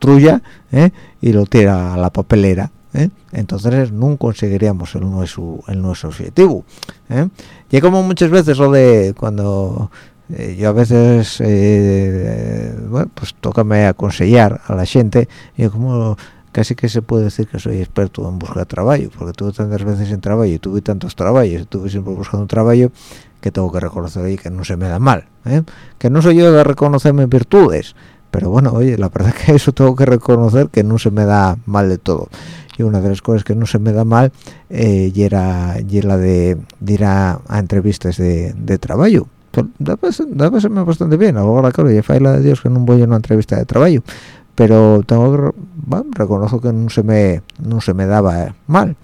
¿eh? y lo tira a la papelera ¿eh? entonces no conseguiríamos el nuestro el nuestro objetivo ¿eh? y como muchas veces lo de cuando eh, yo a veces bueno pues tócame aconsellar a la gente yo como casi que se puede decir que soy experto en buscar trabajo porque tuve tantas veces en trabajo y tuve tantos trabajos estuve siempre buscando un trabajo que tengo que reconocer ahí que no se me da mal que no soy yo de reconocer mis virtudes pero bueno oye la verdad que eso tengo que reconocer que no se me da mal de todo y una de las cosas que no se me da mal eh, y era y de, de ir a, a entrevistas de, de trabajo. Bastante bien. Ahora claro ya falla de Dios que no voy a una entrevista de trabajo. Pero bueno, reconozco que no se me no se me daba mal.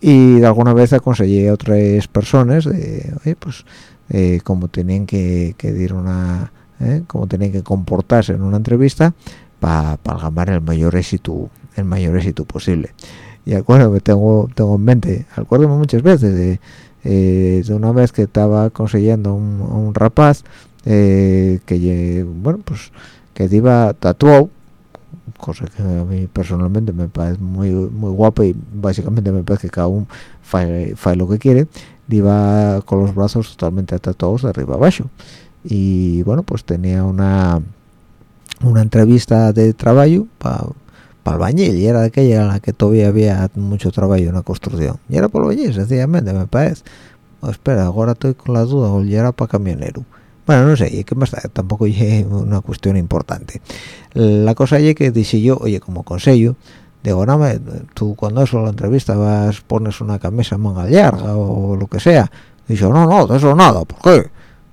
Y alguna vez aconsejé a otras personas de oye pues eh, tenían que, que dir una eh, tenían que comportarse en una entrevista para ganar el mayor éxito el mayor éxito posible. Y acuérdame tengo tengo en mente acuérdame muchas veces de, eh, de una vez que estaba consiguiendo un, un rapaz eh, que bueno pues que iba tatuado cosa que a mí personalmente me parece muy muy guapa y básicamente me parece que cada uno fa lo que quiere iba con los brazos totalmente tatuados de arriba abajo. Y bueno pues tenía una una entrevista de trabajo para el bañil y era aquella en la que todavía había mucho trabajo en la construcción. Y era por el bañil sencillamente me parece. Oh, espera ahora estoy con la duda o era para camionero. Bueno no sé y qué más tampoco es una cuestión importante. La cosa es que dije yo oye como consejo digo me, tú cuando eso la entrevista vas pones una camisa manga larga o lo que sea dice no no de eso nada ¿por qué?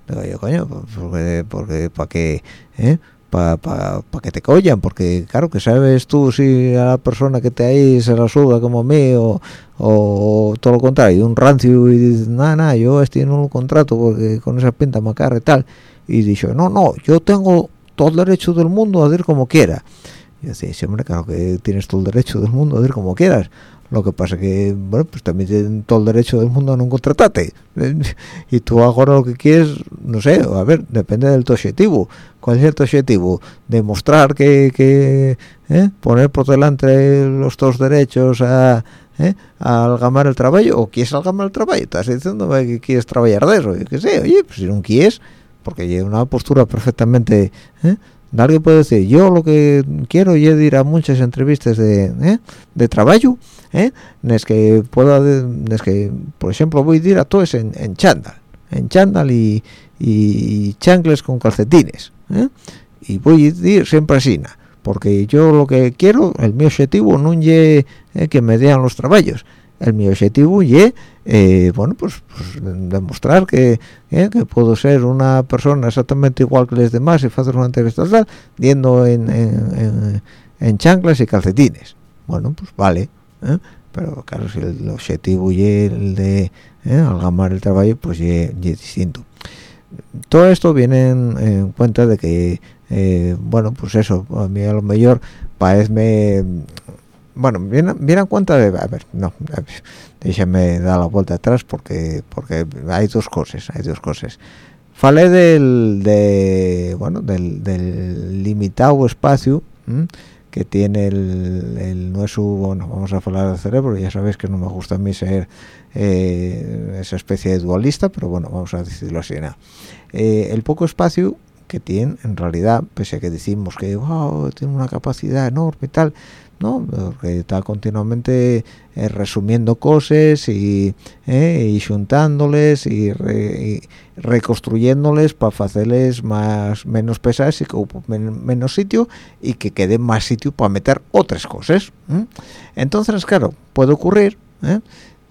digo yo coño pues porque porque para que ¿eh? Para pa, pa que te collan porque claro que sabes tú si a la persona que te ahí se la suda como a mí o, o todo lo contrario un rancio y dices nada nada yo este no lo contrato porque con esa pinta macarra y tal y dice no no yo tengo todo el derecho del mundo a decir como quiera y yo decía sí, hombre claro que tienes todo el derecho del mundo a decir como quieras lo que pasa que bueno pues también tienen todo el derecho del mundo a no contratarte y tú ahora lo que quieres no sé a ver depende del tu objetivo cuál es el tu objetivo demostrar que, que ¿eh? poner por delante los dos derechos a ¿eh? a algamar el trabajo o quieres algamar el trabajo estás diciendo que quieres trabajar de eso yo qué sé oye pues si no quieres porque hay una postura perfectamente ¿eh? Alguien puede decir, yo lo que quiero es ir a muchas entrevistas de, ¿eh? de trabajo, ¿eh? es que pueda, es que, por ejemplo, voy a ir a todos en, en chándal, en chándal y, y chancles con calcetines, ¿eh? y voy a ir siempre así, porque yo lo que quiero, el mi objetivo no es eh, que me den los trabajos, el mi objetivo es eh, bueno pues, pues, demostrar que, eh, que puedo ser una persona exactamente igual que los demás y hacer una entrevista tal yendo en, en, en, chanclas y calcetines bueno pues vale ¿eh? pero claro si el objetivo y el de ¿eh? algamar el trabajo pues es distinto todo esto viene en, en cuenta de que bueno pues eso a mí a lo mejor parece bueno viene viene a cuenta de a ver no a ver, déjame dar la vuelta atrás porque porque hay dos cosas hay dos cosas falé del de bueno del, limitado espacio que tiene el, nuestro bueno vamos a hablar del cerebro ya sabéis que no me gusta a mí ser eh, esa especie de dualista pero bueno vamos a decirlo así ¿no? Eh, el poco espacio que tiene en realidad pese a que decimos que wow, tiene una capacidad enorme y tal no porque está continuamente eh, resumiendo cosas y, eh, y juntándoles y, re- y reconstruyéndoles para hacerles más menos pesadas y que menos sitio y que quede más sitio para meter otras cosas entonces claro puede ocurrir ¿eh?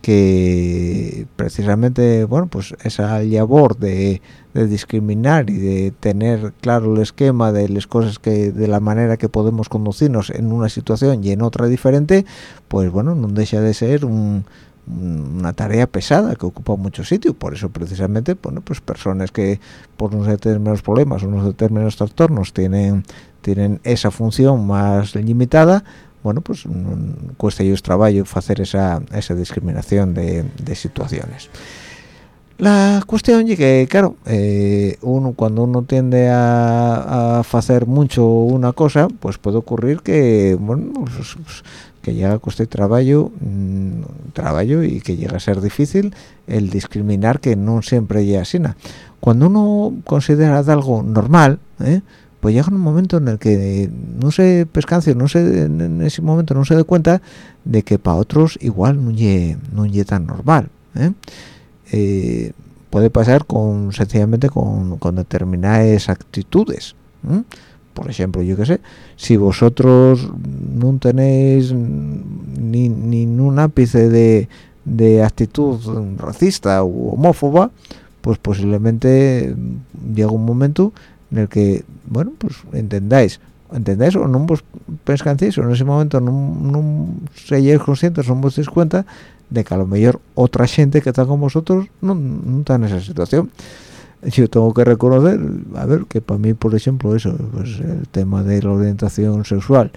Que precisamente bueno pues esa labor de, discriminar y de tener claro el esquema de las cosas que de la manera que podemos conducirnos en una situación y en otra diferente pues bueno no deja de ser un- una tarea pesada que ocupa mucho sitio. Por eso precisamente bueno pues personas que por unos determinados problemas unos determinados trastornos tienen tienen esa función más limitada bueno, pues mm, cuesta ellos trabajo hacer esa, esa discriminación de, de situaciones. La cuestión es que, claro, eh, uno cuando uno tiende a, a hacer mucho una cosa, pues puede ocurrir que, bueno, pues, pues, que llega a costar trabajo, mm, trabajo y que llega a ser difícil el discriminar que no siempre llega así. Cuando uno considera algo normal, ¿eh? Pues llega un momento en el que no se pescancio, no se en ese momento no se da cuenta de que para otros igual no es no tan normal ¿eh? Eh, puede pasar con sencillamente con, determinadas actitudes por ejemplo yo qué sé si vosotros no tenéis ni, ni un ápice de, de actitud racista u homófoba pues posiblemente llega un momento en el que, bueno, pues entendáis, entendáis o no vos pensáis o en ese momento no, no seáis conscientes, no vos dais cuenta de que a lo mejor otra gente que está con vosotros no, no está en esa situación. Yo tengo que reconocer, a ver, que para mí, por ejemplo, eso, pues el tema de la orientación sexual,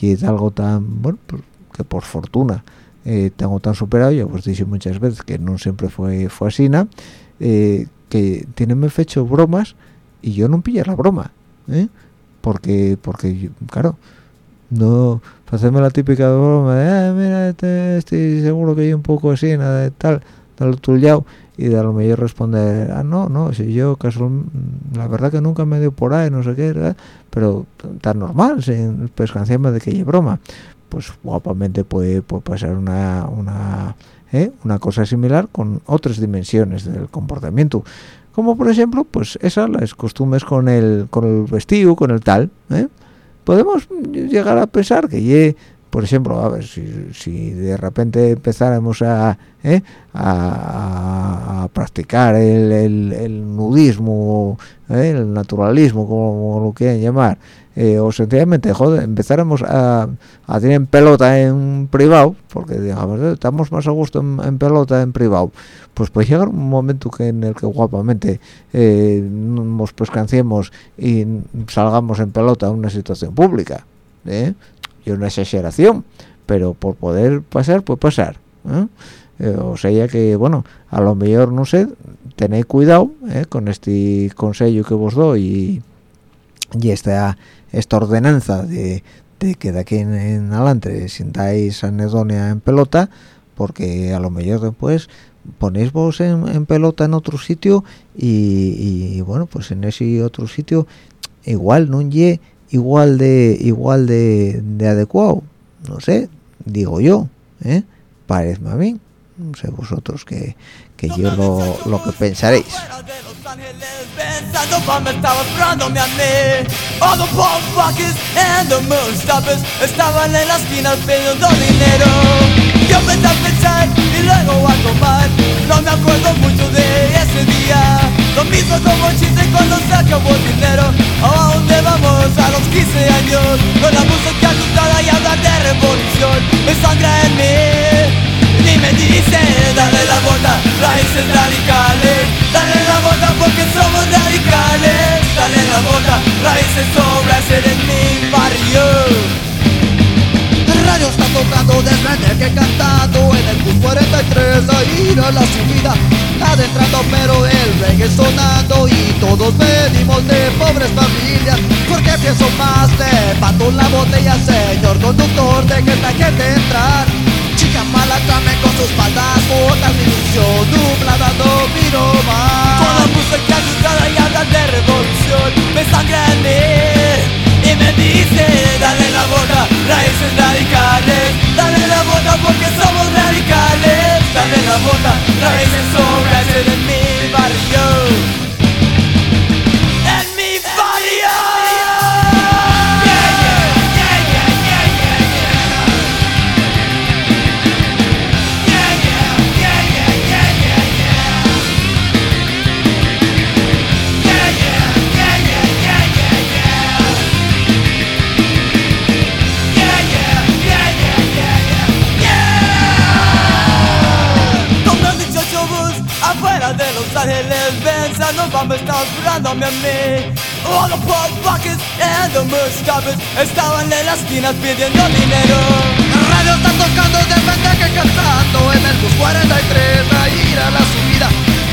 y es algo tan, bueno, pues, que por fortuna eh, tengo tan superado, ya os he dicho muchas veces que no siempre fue, fue así, eh, que tienen fecho bromas y yo no pillé la broma ¿eh? porque porque claro no hacerme la típica broma de ah, mira este, estoy seguro que hay un poco así nada de tal del tullao y de lo mejor responder ah no no si yo casual la verdad que nunca me dio por ahí no sé qué ¿verdad? pero tan normal sin pescanciarme de que hay broma pues guapamente puede, puede pasar una una ¿eh? una cosa similar con otras dimensiones del comportamiento como por ejemplo pues esas las costumbres con el con el vestido con el tal ¿eh? podemos llegar a pensar que por ejemplo a ver si, si de repente empezáramos a, ¿eh? a practicar el, el- el nudismo ¿eh? el naturalismo como lo quieran llamar eh, o sencillamente joder, empezáramos a, a tener en pelota en privado porque digamos eh, estamos más a gusto en, pelota en privado pues puede llegar un momento que en el que guapamente eh, nos pescanciemos y salgamos en pelota a una situación pública y una exageración pero por poder pasar puede pasar o sea que bueno a lo mejor no sé tenéis cuidado con este consejo que vos doy y, y esta esta ordenanza de, de que de aquí en, en adelante sintáis anedonia en pelota porque a lo mejor después ponéis vos en, pelota en otro sitio y, y, bueno pues en ese otro sitio igual no ye igual de igual de, de adecuado no sé digo yo ¿eh? parece a mí no sé vosotros que, que yo lo, lo que pensaréis Estaban en la esquina pidiendo dinero Yo empecé a pensar y luego a tomar No me acuerdo mucho de ese día Lo mismo como chiste cuando se acabó el dinero ¿A dónde vamos a los 15 años? Con la música asustada y hablar de revolución Me sangra en mí me dice dale la vuelta, raíces radicales. Dale la vuelta porque somos radicales. Dale la vuelta, raíces sobre ser en mi barrio. Radio está tocando que cantando en el bus 43 a ir a la subida. Adentrando pero el reggae sonando y todos venimos de pobres familias. Porque pienso más de pato la botella señor conductor de que esta gente entrar chica mala trame con sus faldas botas mi ilusión nublada no miro más. Con la música agitada y hablan de revolución me sangra en mí y me dice dale la boca, raíces radicales Dale la boca porque somos radicales Dale la boca, raíces sobras en mi barrio Pensando vamos, está esperándome a mí All the pop buckets and the mustaches Estaban en las esquinas pidiendo dinero. La radio está tocando de que cantando En el bus 43 a ir a la subida.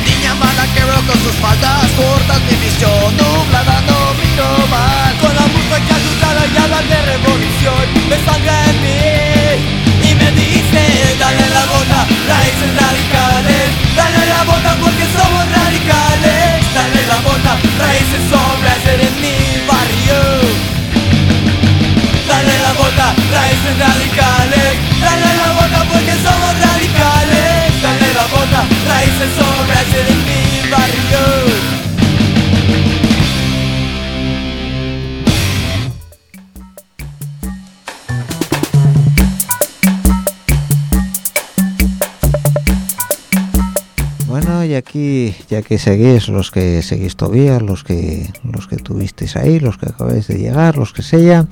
Niña mala que veo con sus faldas cortas Mi visión nublada no miro mal Con la música agitada y hablan de revolución Me sangra en mí dale la bota, raíces radicales. Dale la bota porque somos radicales. Dale la bota, raíces sombras en mi barrio. Dale la bota, raíces radicales. Dale la bota porque somos radicales. Dale la bota, raíces sombras en mi barrio Bueno, y aquí, ya que seguís, los que seguís todavía, los que los que tuvisteis ahí, los que acabáis de llegar, los que sea,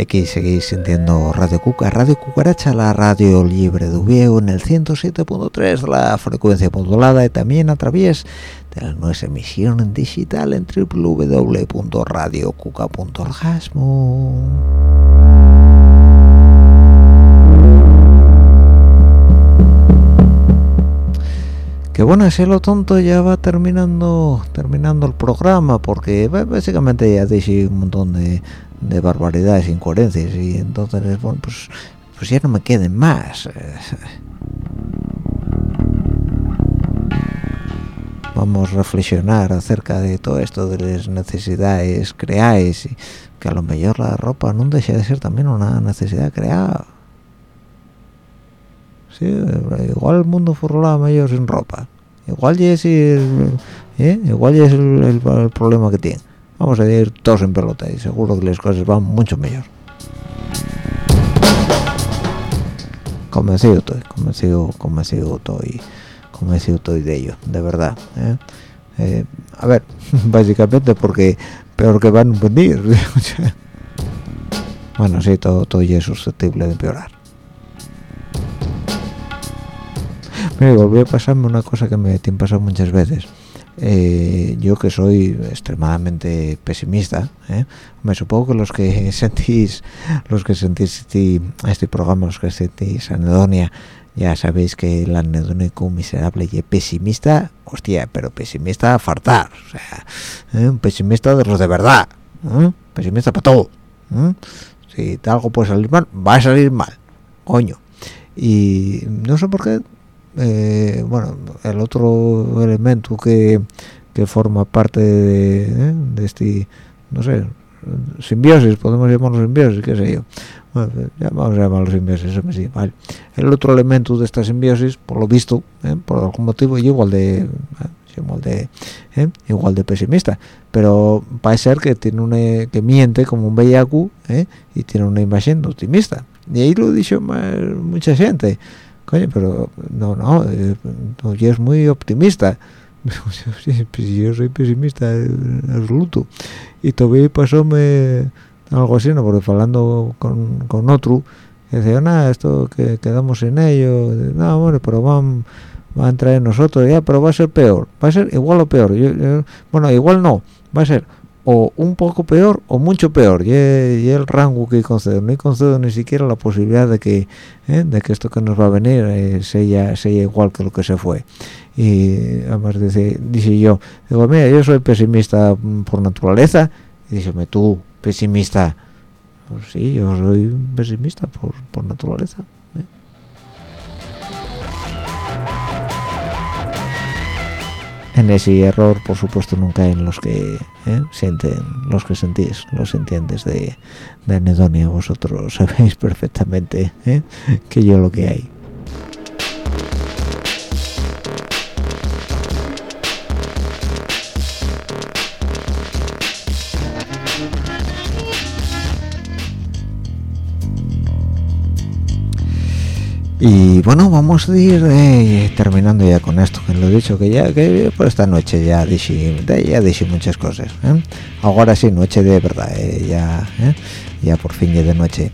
aquí seguís sintiendo Radio Cuca, Radio Cucaracha, la radio libre de Uvieu en el 107.3 de la frecuencia modulada y también a través de la nuestra emisión en digital en www.radiocuca.orgasmo. que bueno ese lo tonto ya va terminando terminando el programa porque básicamente ya dije un montón de, de barbaridades incoherencias y entonces bueno pues pues ya no me queden más. Vamos a reflexionar acerca de todo esto de las necesidades creáis y que a lo mejor la ropa no deja de ser también una necesidad creada Igual el mundo furlaba mayor sin ropa. Igual ya es el, ¿eh? igual ya es el, problema que tiene. Vamos a ir todos en pelota y seguro que las cosas van mucho mejor. Convencido estoy, convencido, convencido estoy, convencido estoy de ello, de verdad. ¿eh? Eh, a ver, básicamente porque peor que van a venir. bueno, sí, todo, todo ya es susceptible de empeorar. Mira, volví a pasarme una cosa que me tiene pasado muchas veces. Eh, yo que soy extremadamente pesimista, ¿eh? me supongo que los que sentís, los que sentís este, este programa, los que sentís anedonia, ya sabéis que el anedónico miserable y pesimista, hostia, pero pesimista a fartar, o sea, ¿eh? un pesimista de los de verdad, pesimista para todo. Si algo puede salir mal, va a salir mal, coño. Y no sé por qué eh, bueno, el otro elemento que, que forma parte de, ¿eh? de este, no sé, simbiosis, podemos llamarlo simbiosis, qué sé yo. Bueno, ya vamos a llamarlo simbiosis. El otro elemento de esta simbiosis, por lo visto, ¿eh? por algún motivo, y igual de, ¿eh? igual de, ¿eh? igual de pesimista, pero parece ser que tiene una, que miente como un bellacu, ¿eh? y tiene una imagen optimista. Y ahí lo dicho mucha gente coño pero no no eh, es muy optimista. Pues yo soy pesimista en absoluto. Y todavía pasóme algo así no porque hablando con, con otro decía nada esto que quedamos sin ello no bueno pero van va a entrar en nosotros ya pero va a ser peor va a ser igual o peor bueno igual no va a ser o un poco peor o mucho peor. Y, el rango que concedo no concedo ni siquiera la posibilidad de que ¿eh? de que esto que nos va a venir eh, sea, sea igual que lo que se fue. Y además dice, dice yo digo mira yo soy pesimista por naturaleza y dice tú pesimista pues sí yo soy pesimista por, por naturaleza en ese error por supuesto nunca en los que ¿eh? sienten los que sentís los entiendes de, de anedonia vosotros sabéis perfectamente ¿eh? que yo lo que hay y bueno vamos a ir eh, terminando ya con esto que lo he dicho que ya que por esta noche ya dije ya dije muchas cosas ¿eh? ahora sí noche de verdad eh, ya ya por fin ya de noche.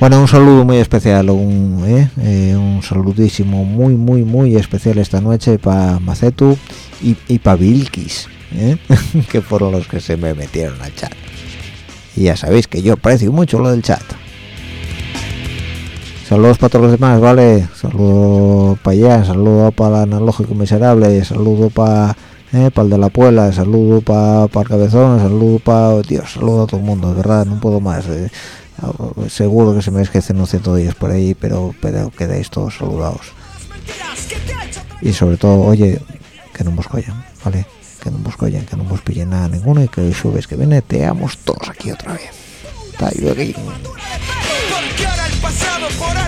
Bueno un saludo muy especial un un saludísimo muy muy muy especial esta noche para Macetu y, y para Vilkis que fueron los que se me metieron al chat. Y ya sabéis que yo aprecio mucho lo del chat saludos para todos los demás vale. Saludo para allá saludo para el analógico miserable saludo para eh, el de la puela saludo para el cabezón saludo para dios saludo a todo el mundo de verdad no puedo más eh. seguro que se me esquecen 100 días por ahí pero pero quedáis todos saludados. Y sobre todo oye que no nos collan vale. Que no collan que no nos pillen nada ninguno y que hoy subes que viene te amos todos aquí otra vez. Está ahora el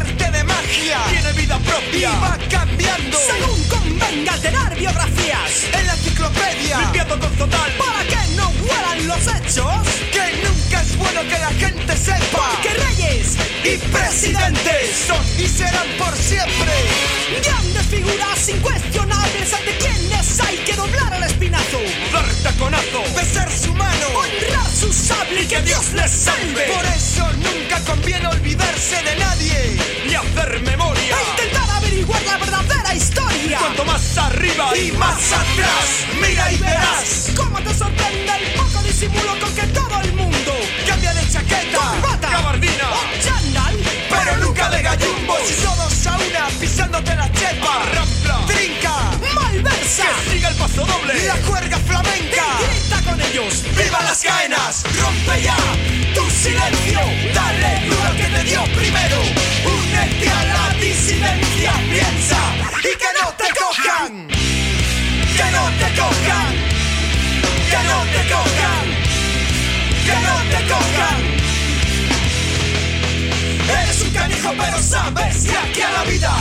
vida propia. Y va cambiando. Según convenga alterar biografías. En la enciclopedia. Limpiando con total. Para que no huelan los hechos. Que nunca es bueno que la gente sepa. Que reyes y presidentes son y serán por siempre. Grandes figuras incuestionables ante quienes hay que doblar el dar taconazo. Besar su mano honrar su sable y que Dios les salve. Por eso nunca conviene olvidarse de nadie. Ni hacer memoria. E intentar averiguar la verdadera historia. Cuanto más arriba y más atrás mira y verás cómo te sorprende el poco disimulo con que todo el mundo cambia de chaqueta corbata gabardina o chándal pero nunca de gallumbos. Y todos a una pisándote la chepa. Rampla trinca malversa sabes que aquí a la vida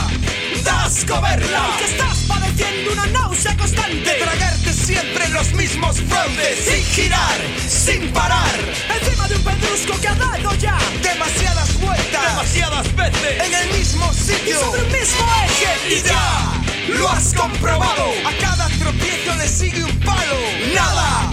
das coberla Que estás padeciendo una náusea constante. De tragarte siempre los mismos fraudes Sin girar, sin parar. Encima de un pedrusco que ha dado ya Demasiadas vueltas Demasiadas veces. En el mismo sitio. Y sobre el mismo eje. Y ya lo has comprobado. A cada tropiezo le sigue un palo. Nada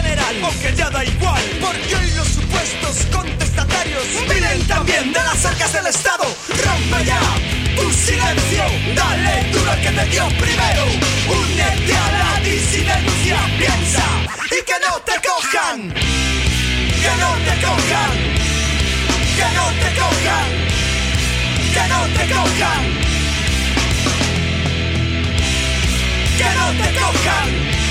Aunque ya da igual Porque hoy los supuestos contestatarios Vienen también de las arcas del Estado. Rompe ya tu silencio Dale duro al que te dio primero. Únete a la disidencia Piensa y que no te cojan. Que no te cojan. Que no te cojan. Que no te cojan. Que no te cojan